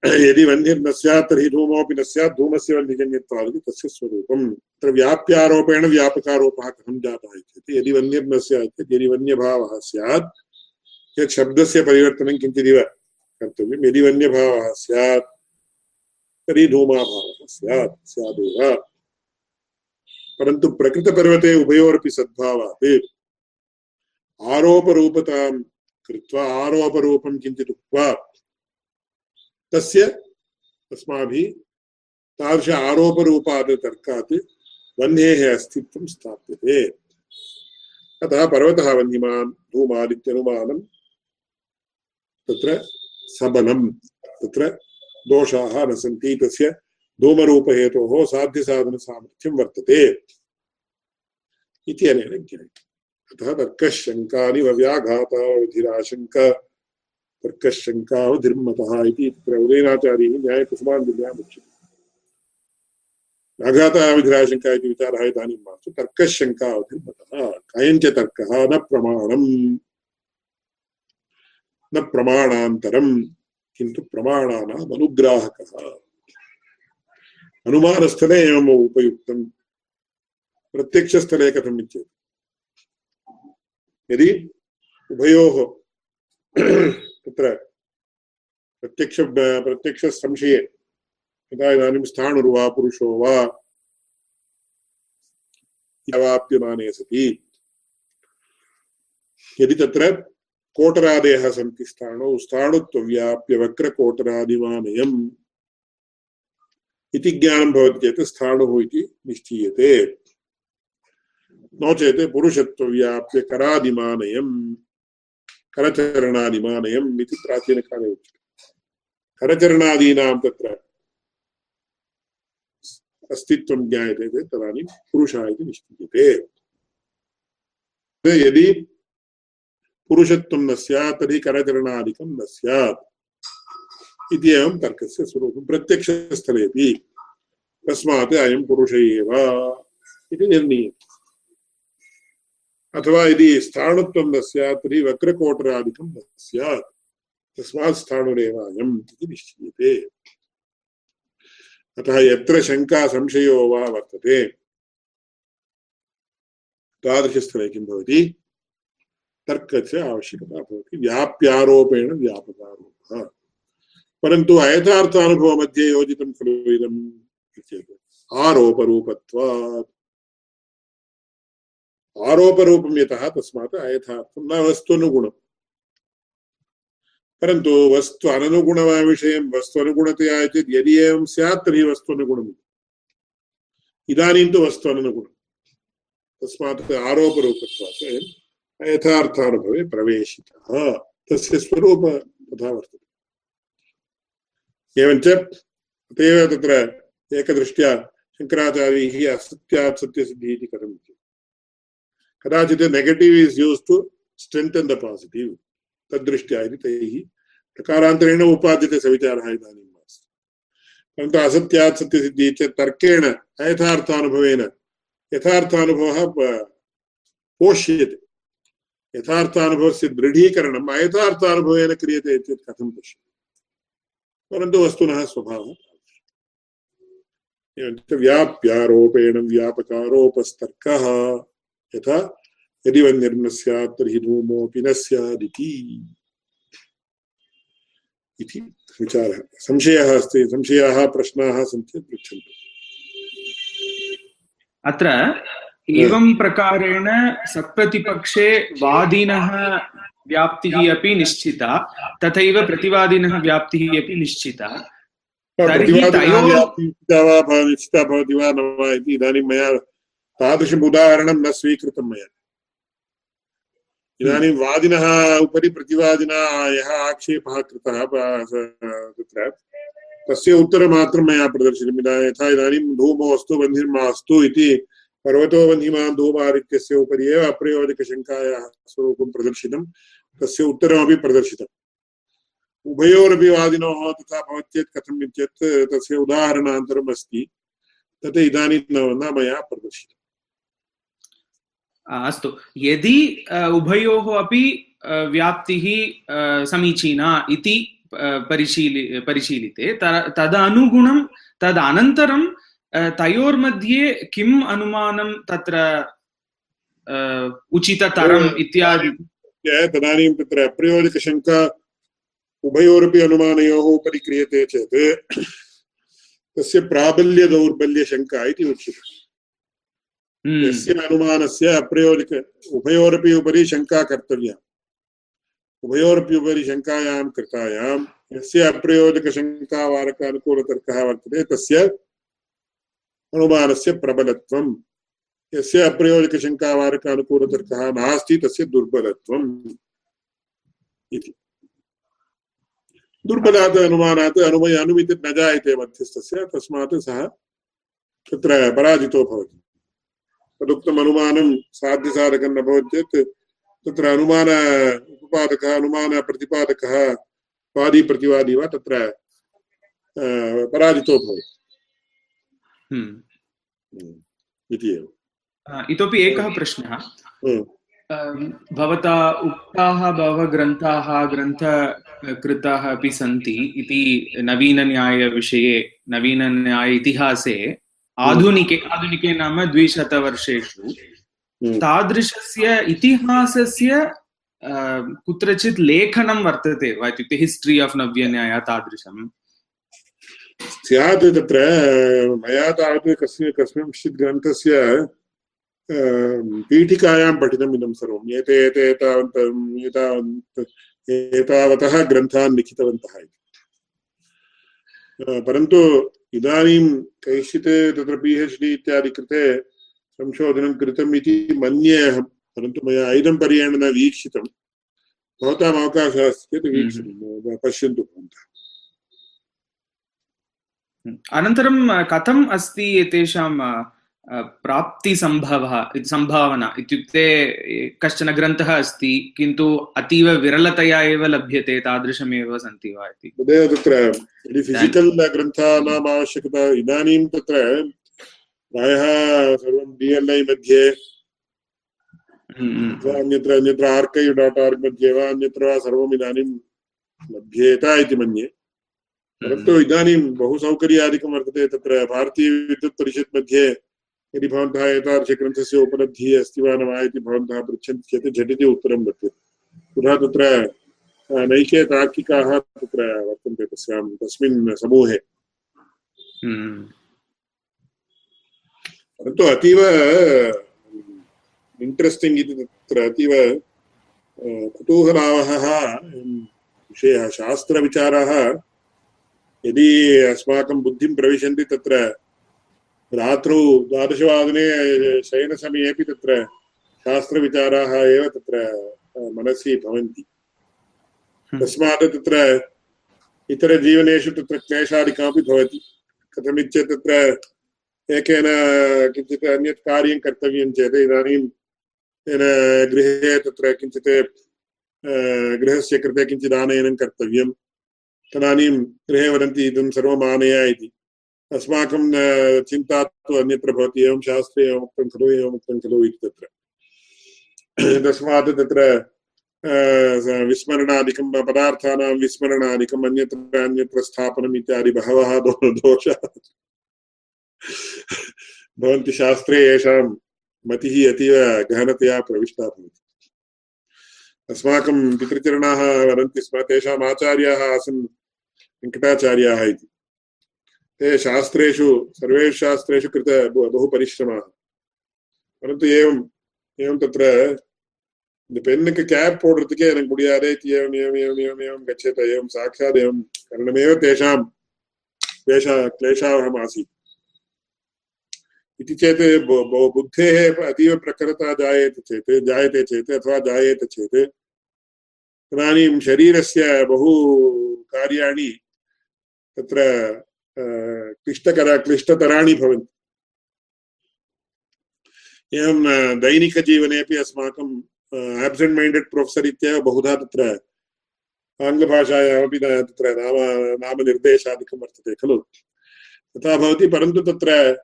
S1: यदि वह्निर्न स्यात् धूमोऽपि न स्यात् धूमस्य वह्निजन्यत्वादिति तस्य स्वरूपम्। अत्र व्याप्यारोपेण व्यापकारोपः कथं जातः इत्येतत् यदि वह्निर्न स्यात् यदि वन्यभावः स्यात् यत् शब्दस्य परिवर्तनं किञ्चिदिव कर्तव्यं यदि वन्यभावः स्यात्, तर्हि धूमाभावः स्यात्, स्यादेव। परन्तु प्रकृतपर्वते उभयोरपि सद्भावात्। आरोपरूपतां कृत्वा, आरोपरूपं तस्य अस्माभिः तादृश आरोपरूपात् तर्कात् वह्नेः अस्तित्वं स्थाप्यते। अतः पर्वतः वह्निमान् धूमादित्यनुमानं तत्र सबलं तत्र दोषाः न सन्ति, तस्य धूमरूपहेतोः साध्यसाधनसामर्थ्यं वर्तते अनेन ज्ञायते। अतः तर्कशङ्कानि व्याघातावधिराशङ्क तर्कशङ्कावधिर्मतः इति तत्र उदयनाचार्येण न्यायकुसुमाञ्जल्याम् उच्यते व्याघातावधिराशङ्का इति विचारः मास्तु। न न प्रत्यक्षस्थले कथम् इत्येतत् यदि उभयोः तत्र प्रत्यक्ष प्रत्यक्षसंशये यदा इदानीं स्थाणुर्वा, पुरुषो वा अवाप्यमाने सति। यदि तत्र कोटरादयः सन्ति स्थाणौ स्थाणुत्वव्याप्य वक्रकोटरादिमानयम् इति ज्ञानं भवति चेत् स्थाणुः इति निश्चीयते। नो चेत् पुरुषत्वव्याप्य करादिमानयम् करचरणादिमानयम् इति प्राचीनकाले उच्यते। करचरणादीनां तत्र अस्तित्वं ज्ञायते चेत् तदानीं पुरुषः इति निश्चीयते। यदि पुरुषत्वं न स्यात्, तर्हि करचरणादिकं न स्यात्। इति एवं तर्कस्य स्वरूपं। प्रत्यक्षस्थलेपि तस्मात् अयं पुरुष एव इति निर्णीयते। अथवा यदि स्थाणुत्वं न स्यात्, तर्हि वक्रकोटरादिकं न स्यात्। तस्मात् स्थाणुरेव अतः यत्र शङ्का, संशयो वा वर्तते, तादृशस्थले किं भवति? तर्कस्य आवश्यकता भवति। व्याप्यारोपेण व्यापकारोपः। परन्तु अयथार्थानुभवमध्ये योजितं खलु इदम् चेत् आरोपरूपत्वात्। आरोपरूपं यतः तस्मात् अयथार्थं न वस्तुनुगुणम्। परन्तु वस्तु अननुगुणविषयं वस्तु अनुगुणतया चेत् यदि एवं स्यात् तर्हि वस्तु अनुगुणम्। इदानीं तु वस्तु अननुगुणम्। तस्मात् आरोपरूपत्वात् यथार्थानुभवे प्रवेशितः। तस्य स्वरूप तथा वर्तते। एवञ्च तथैव तत्र एकदृष्ट्या शङ्कराचार्यैः असत्यात् सत्यसिद्धिः इति कथम् कदाचित् negative is used to strengthen the positive तद्दृष्ट्या इति तैः प्रकारान्तरेण उपाद्यते सविचारः इदानीं मास्तु। परन्तु असत्यात् सत्यसिद्धिः चेत् तर्केण, अयथार्थानुभवेन, यथार्थानुभवः पोष्यते। यथार्थानुभवस्य दृढीकरणम् अयथार्थानुभवेन क्रियते चेत् कथं पश्यति? परन्तु वस्तुनः स्वभावः व्याप्यारोपेण व्यापकारोपस्तर्कः। यथा यदि वन्यर्न स्यात् तर्हि धूमोऽपि न स्यादिति इति विचारः। संशयः अस्ति। संशयाः प्रश्नाः सन्ति। पृच्छन्तु।
S3: अत्र एवं प्रकारेण सत्प्रतिपक्षे वादिनः व्याप्तिः अपि निश्चिता तथैव प्रतिवादिनः व्याप्तिः अपि निश्चिता। तर्हि तयोः
S1: निश्चिता भवति वा न वा इति इदानीं मया तादृशम् उदाहरणं न स्वीकृतं मया इदानीं वादिनः उपरि प्रतिवादिना यः आक्षेपः कृतः तत्र, तस्य उत्तरमात्रं मया प्रदर्शितम्। इदा, यथा इदानीं धूमोऽस्तु बन्धिर्मास्तु इति पर्वतो बन्धिमान् धूमादित्यस्य उपरि एव अप्रयोजकशङ्कायाः स्वरूपं प्रदर्शितं, तस्य उत्तरमपि प्रदर्शितम्। उभयोरपि वादिनोः तथा भवत्येत् कथम् इत्येत् तस्य उदाहरणान्तरम् अस्ति तत् इदानीं न मया प्रदर्शितम्।
S3: अस्तु यदि उभयोः अपि व्याप्तिः समीचीना इति परिशीलि परिशीलिते तदनुगुणं तदनन्तरं तयोर्मध्ये किम् अनुमानं तत्र उचिततरम् इत्यादि
S1: तदानीं तत्र अप्रयोजकशङ्का उभयोरपि अनुमानयोः उपरि क्रियते चेत् तस्य प्राबल्यदौर्बल्यशङ्का इति उच्यते। यस्य अनुमानस्य अप्रयोजक उभयोरपि उपरि शङ्का कर्तव्या उभयोरपि उपरि शङ्कायां कृतायां यस्य अप्रयोजकशङ्कावारकानुकूलतर्कः वर्तते तस्य अनुमानस्य प्रबलत्वं यस्य अप्रयोजकशङ्कावारकानुकूलतर्कः नास्ति तस्य दुर्बलत्वम् इति दुर्बलात् अनुमानात् अनुमय जायते मध्यस्थस्य तस्मात् सः तत्र पराजितो भवति तदुक्तम् अनुमानं साध्यसाधकं न भवति चेत् तत्र अनुमान उपपादकः अनुमानप्रतिपादकः वादी प्रतिवादी वा तत्र पराजितो भवति हम्म। हम्म। इति एव
S3: इतोपि एकः प्रश्नः भवता उक्ताः बहवः ग्रन्थाः ग्रन्थकृताः अपि सन्ति इति नवीनन्यायविषये नवीनन्याय इतिहासे आधुनिके आधुनिके नाम द्विशतवर्षेषु। तादृशस्य इतिहासस्य कुत्रचित् लेखनं वर्तते वा इत्युक्ते हिस्ट्री आफ् नव्यन्याय तादृशम्?
S1: स्यात् तत्र मया तावत् कस्य कस्मिंश्चित् ग्रन्थस्य पीठिकायां पठितम् इदं सर्वम्। एते एते एतावन्त एतावतः ग्रन्थान् लिखितवन्तः इति। परन्तु इदानीं कैश्चित् तत्र पि एच् डि इत्यादि कृते संशोधनं कृतम् इति मन्ये अहं परन्तु मया ऐदम्पर्येण न वीक्षितं। भवताम् अवकाशः अस्ति चेत् वीक्षितं पश्यन्तु भवन्तः।
S3: अनन्तरं कथम् अस्ति एतेषां प्राप्तिसम्भवः सम्भावना इत्युक्ते कश्चन ग्रन्थः अस्ति किन्तु अतीव विरलतया एव लभ्यते तादृशमेव सन्ति वा इति।
S1: तदेव तत्र यदि फिसिकल् ग्रन्थानाम् आवश्यकता इदानीं तत्र प्रायः सर्वं डि एल् ऐ मध्ये
S3: हम्म, हम्म।
S1: अन्यत्र अन्यत्र आर्कैव् डाट् आर्ग् मध्ये वा अन्यत्र वा सर्वम् इदानीं लभ्येत इति मन्ये। परन्तु इदानीं बहु सौकर्यादिकं वर्तते तत्र भारतीयविद्युत् परिषत् मध्ये। यदि भवन्तः एतादृशग्रन्थस्य उपलब्धिः अस्ति वा न वा इति भवन्तः पृच्छन्ति चेत् झटिति उत्तरं दत्ते पुनः तत्र नैके तार्किकाः तत्र वर्तन्ते तस्यां तस्मिन् समूहे
S3: हम्म।
S1: परन्तु अतीव इण्ट्रेस्टिङ्ग् इति तत्र अतीव कुतूहलावहः विषयः शास्त्रविचाराः यदि अस्माकं बुद्धिं प्रविशन्ति तत्र रात्रौ द्वादशवादने शयनसमयेपि तत्र शास्त्रविचाराः एव तत्र मनसि भवन्ति। हम्म। तस्मात् तत्र इतरजीवनेषु तत्र क्लेशादिकमपि भवति। कथमित्येत् तत्र एकेन किञ्चित् अन्यत् कार्यं कर्तव्यं चेत् इदानीं तेन गृहे तत्र किञ्चित् गृहस्य कृते किञ्चित् आनयनं कर्तव्यं। तदानीं गृहे वदन्ति इदं सर्वम् आनय इति। अस्माकं चिन्ता तु अन्यत्र भवति एवं शास्त्रे एवम् उक्तं खलु एवम् उक्तं खलु इति तत्र। तस्मात् तत्र विस्मरणादिकं पदार्थानां विस्मरणादिकम् अन्यत्र अन्यत्र स्थापनम् इत्यादि बहवः दोषाः। भवन्ति शास्त्रे येषां मतिः अतीव गहनतया प्रविष्टा भवति। अस्माकं पितृचरणाः वदन्ति स्म, तेषाम् आचार्याः आसन्, वेङ्कटाचार्याः इति। ते शास्त्रेषु सर्वेषु शास्त्रेषु कृत बहु परिश्रमाः परन्तु एवम् एवं तत्र இந்த பெண்ணுக்கு கேப் போடுறதுக்கே எனக்கு முடியாதே एवम् एवम् एवम् एवम् एवं गच्छेत एवं साक्षात् एवं करणमेव तेषां क्लेशा क्लेशावहम् आसीत् इति चेत् बुद्धेः अतीव प्रखरता जायेते चेत् जायते चेत् अथवा जायेत चेत् तदानीं शरीरस्य बहु कार्याणि तत्र क्लिष्टकर, क्लिष्टतराणि भवन्ति। एवं दैनिकजीवनेपि अस्माकं आब्सेण्ट् मैण्डेड् प्रोफेसर् इत्येव बहुधा तत्र आङ्ग्लभाषायामपि तत्र नाम, नामनिर्देशादिकं वर्तते, खलु? तथा भवति, परन्तु तत्र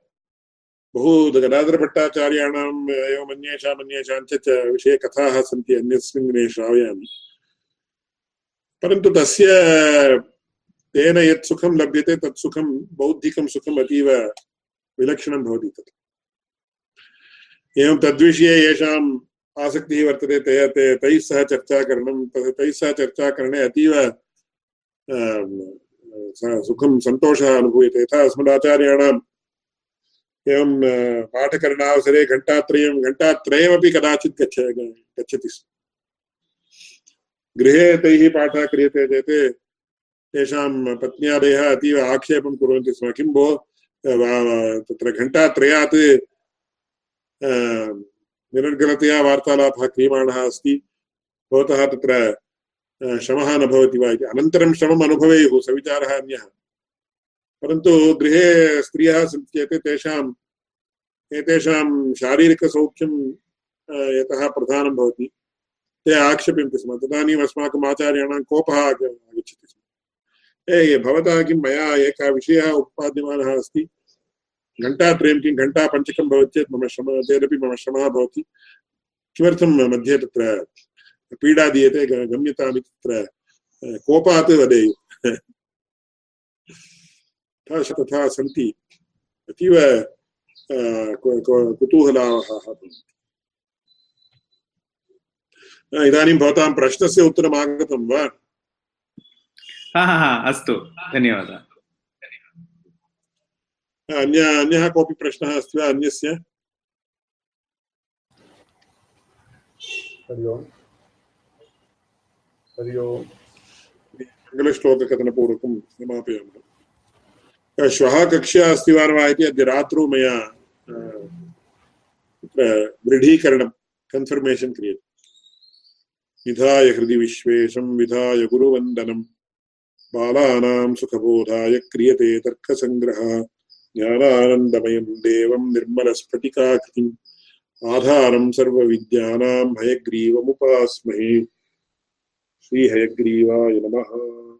S1: बहु गदाधरभट्टाचार्याणाम् एवम् अन्येषाम् अन्येषां च विषये कथाः सन्ति, अन्यस्मिन् दिने श्रावयामि। परन्तु तस्य तेन यत् सुखं लभ्यते, तत् सुखं बौद्धिकं सुखम् अतीव विलक्षणं भवति तत्। एवं तद्विषये येषाम् आसक्तिः वर्तते, ते ते, तैः सह चर्चाकरणं, तैः सह चर्चाकरणे अतीव सुखं, सन्तोषः अनुभूयते। यथा अस्मदाचार्याणाम्, एवं पाठकरणावसरे घण्टात्रयं, घण्टात्रयमपि कदाचित् गच्छ, गच्छति स्म। गृहे तैः पाठः क्रियते चेत् तेषां पत्न्यादयः अतीव आक्षेपं कुर्वन्ति स्म. किं भो तत्र घण्टात्रयात् निरर्गलतया वार्तालापः क्रियमाणः अस्ति. भवतः तत्र श्रमः न भवति वा इति. अनन्तरं श्रमम् अनुभवेयुः, सविचारः अन्यः. परन्तु गृहे स्त्रियः सन्ति चेत् तेषाम्, एतेषां शारीरिकसौख्यं यतः प्रधानं भवति. ते आक्षेपन्ति स्म. तदानीम् अस्माकम् आचार्याणां कोपः आगच्छति स्म. भवतः किं मया, एकः विषयः उत्पाद्यमानः अस्ति। घण्टात्रयं किं घण्टापञ्चकं भवति चेत् मम चेदपि मम श्रमः भवति। किमर्थं मध्ये तत्र पीडा दीयते गम्यताम् इति तत्र कोपात् वदेयुः। तथा सन्ति। अतीव कुतूहलावहाः भवन्ति। इदानीं भवतां प्रश्नस्य उत्तरम् आगतं वा?
S3: अस्तु. धन्यवादः.
S1: अन्य अन्यः कोऽपि प्रश्नः अस्ति वा? अन्यस्य? हरि ओम्। हरि ओम्। मङ्गलश्लोककथनपूर्वकं समापयामः। श्वः कक्ष्या अस्ति वा वा इति अद्य रात्रौ मया तत्र दृढीकरणं कन्फर्मेशन् क्रियते। विधाय हृदि विश्वेशं विधाय गुरुवन्दनम्। बालानां सुखबोधाय क्रियते तर्कसङ्ग्रहः ज्ञानानन्दमयं देवं निर्मलस्फटिकाकृतिम्। आधारं सर्वविद्यानां हयग्रीवमुपास्महे। श्रीहयग्रीवाय नमः।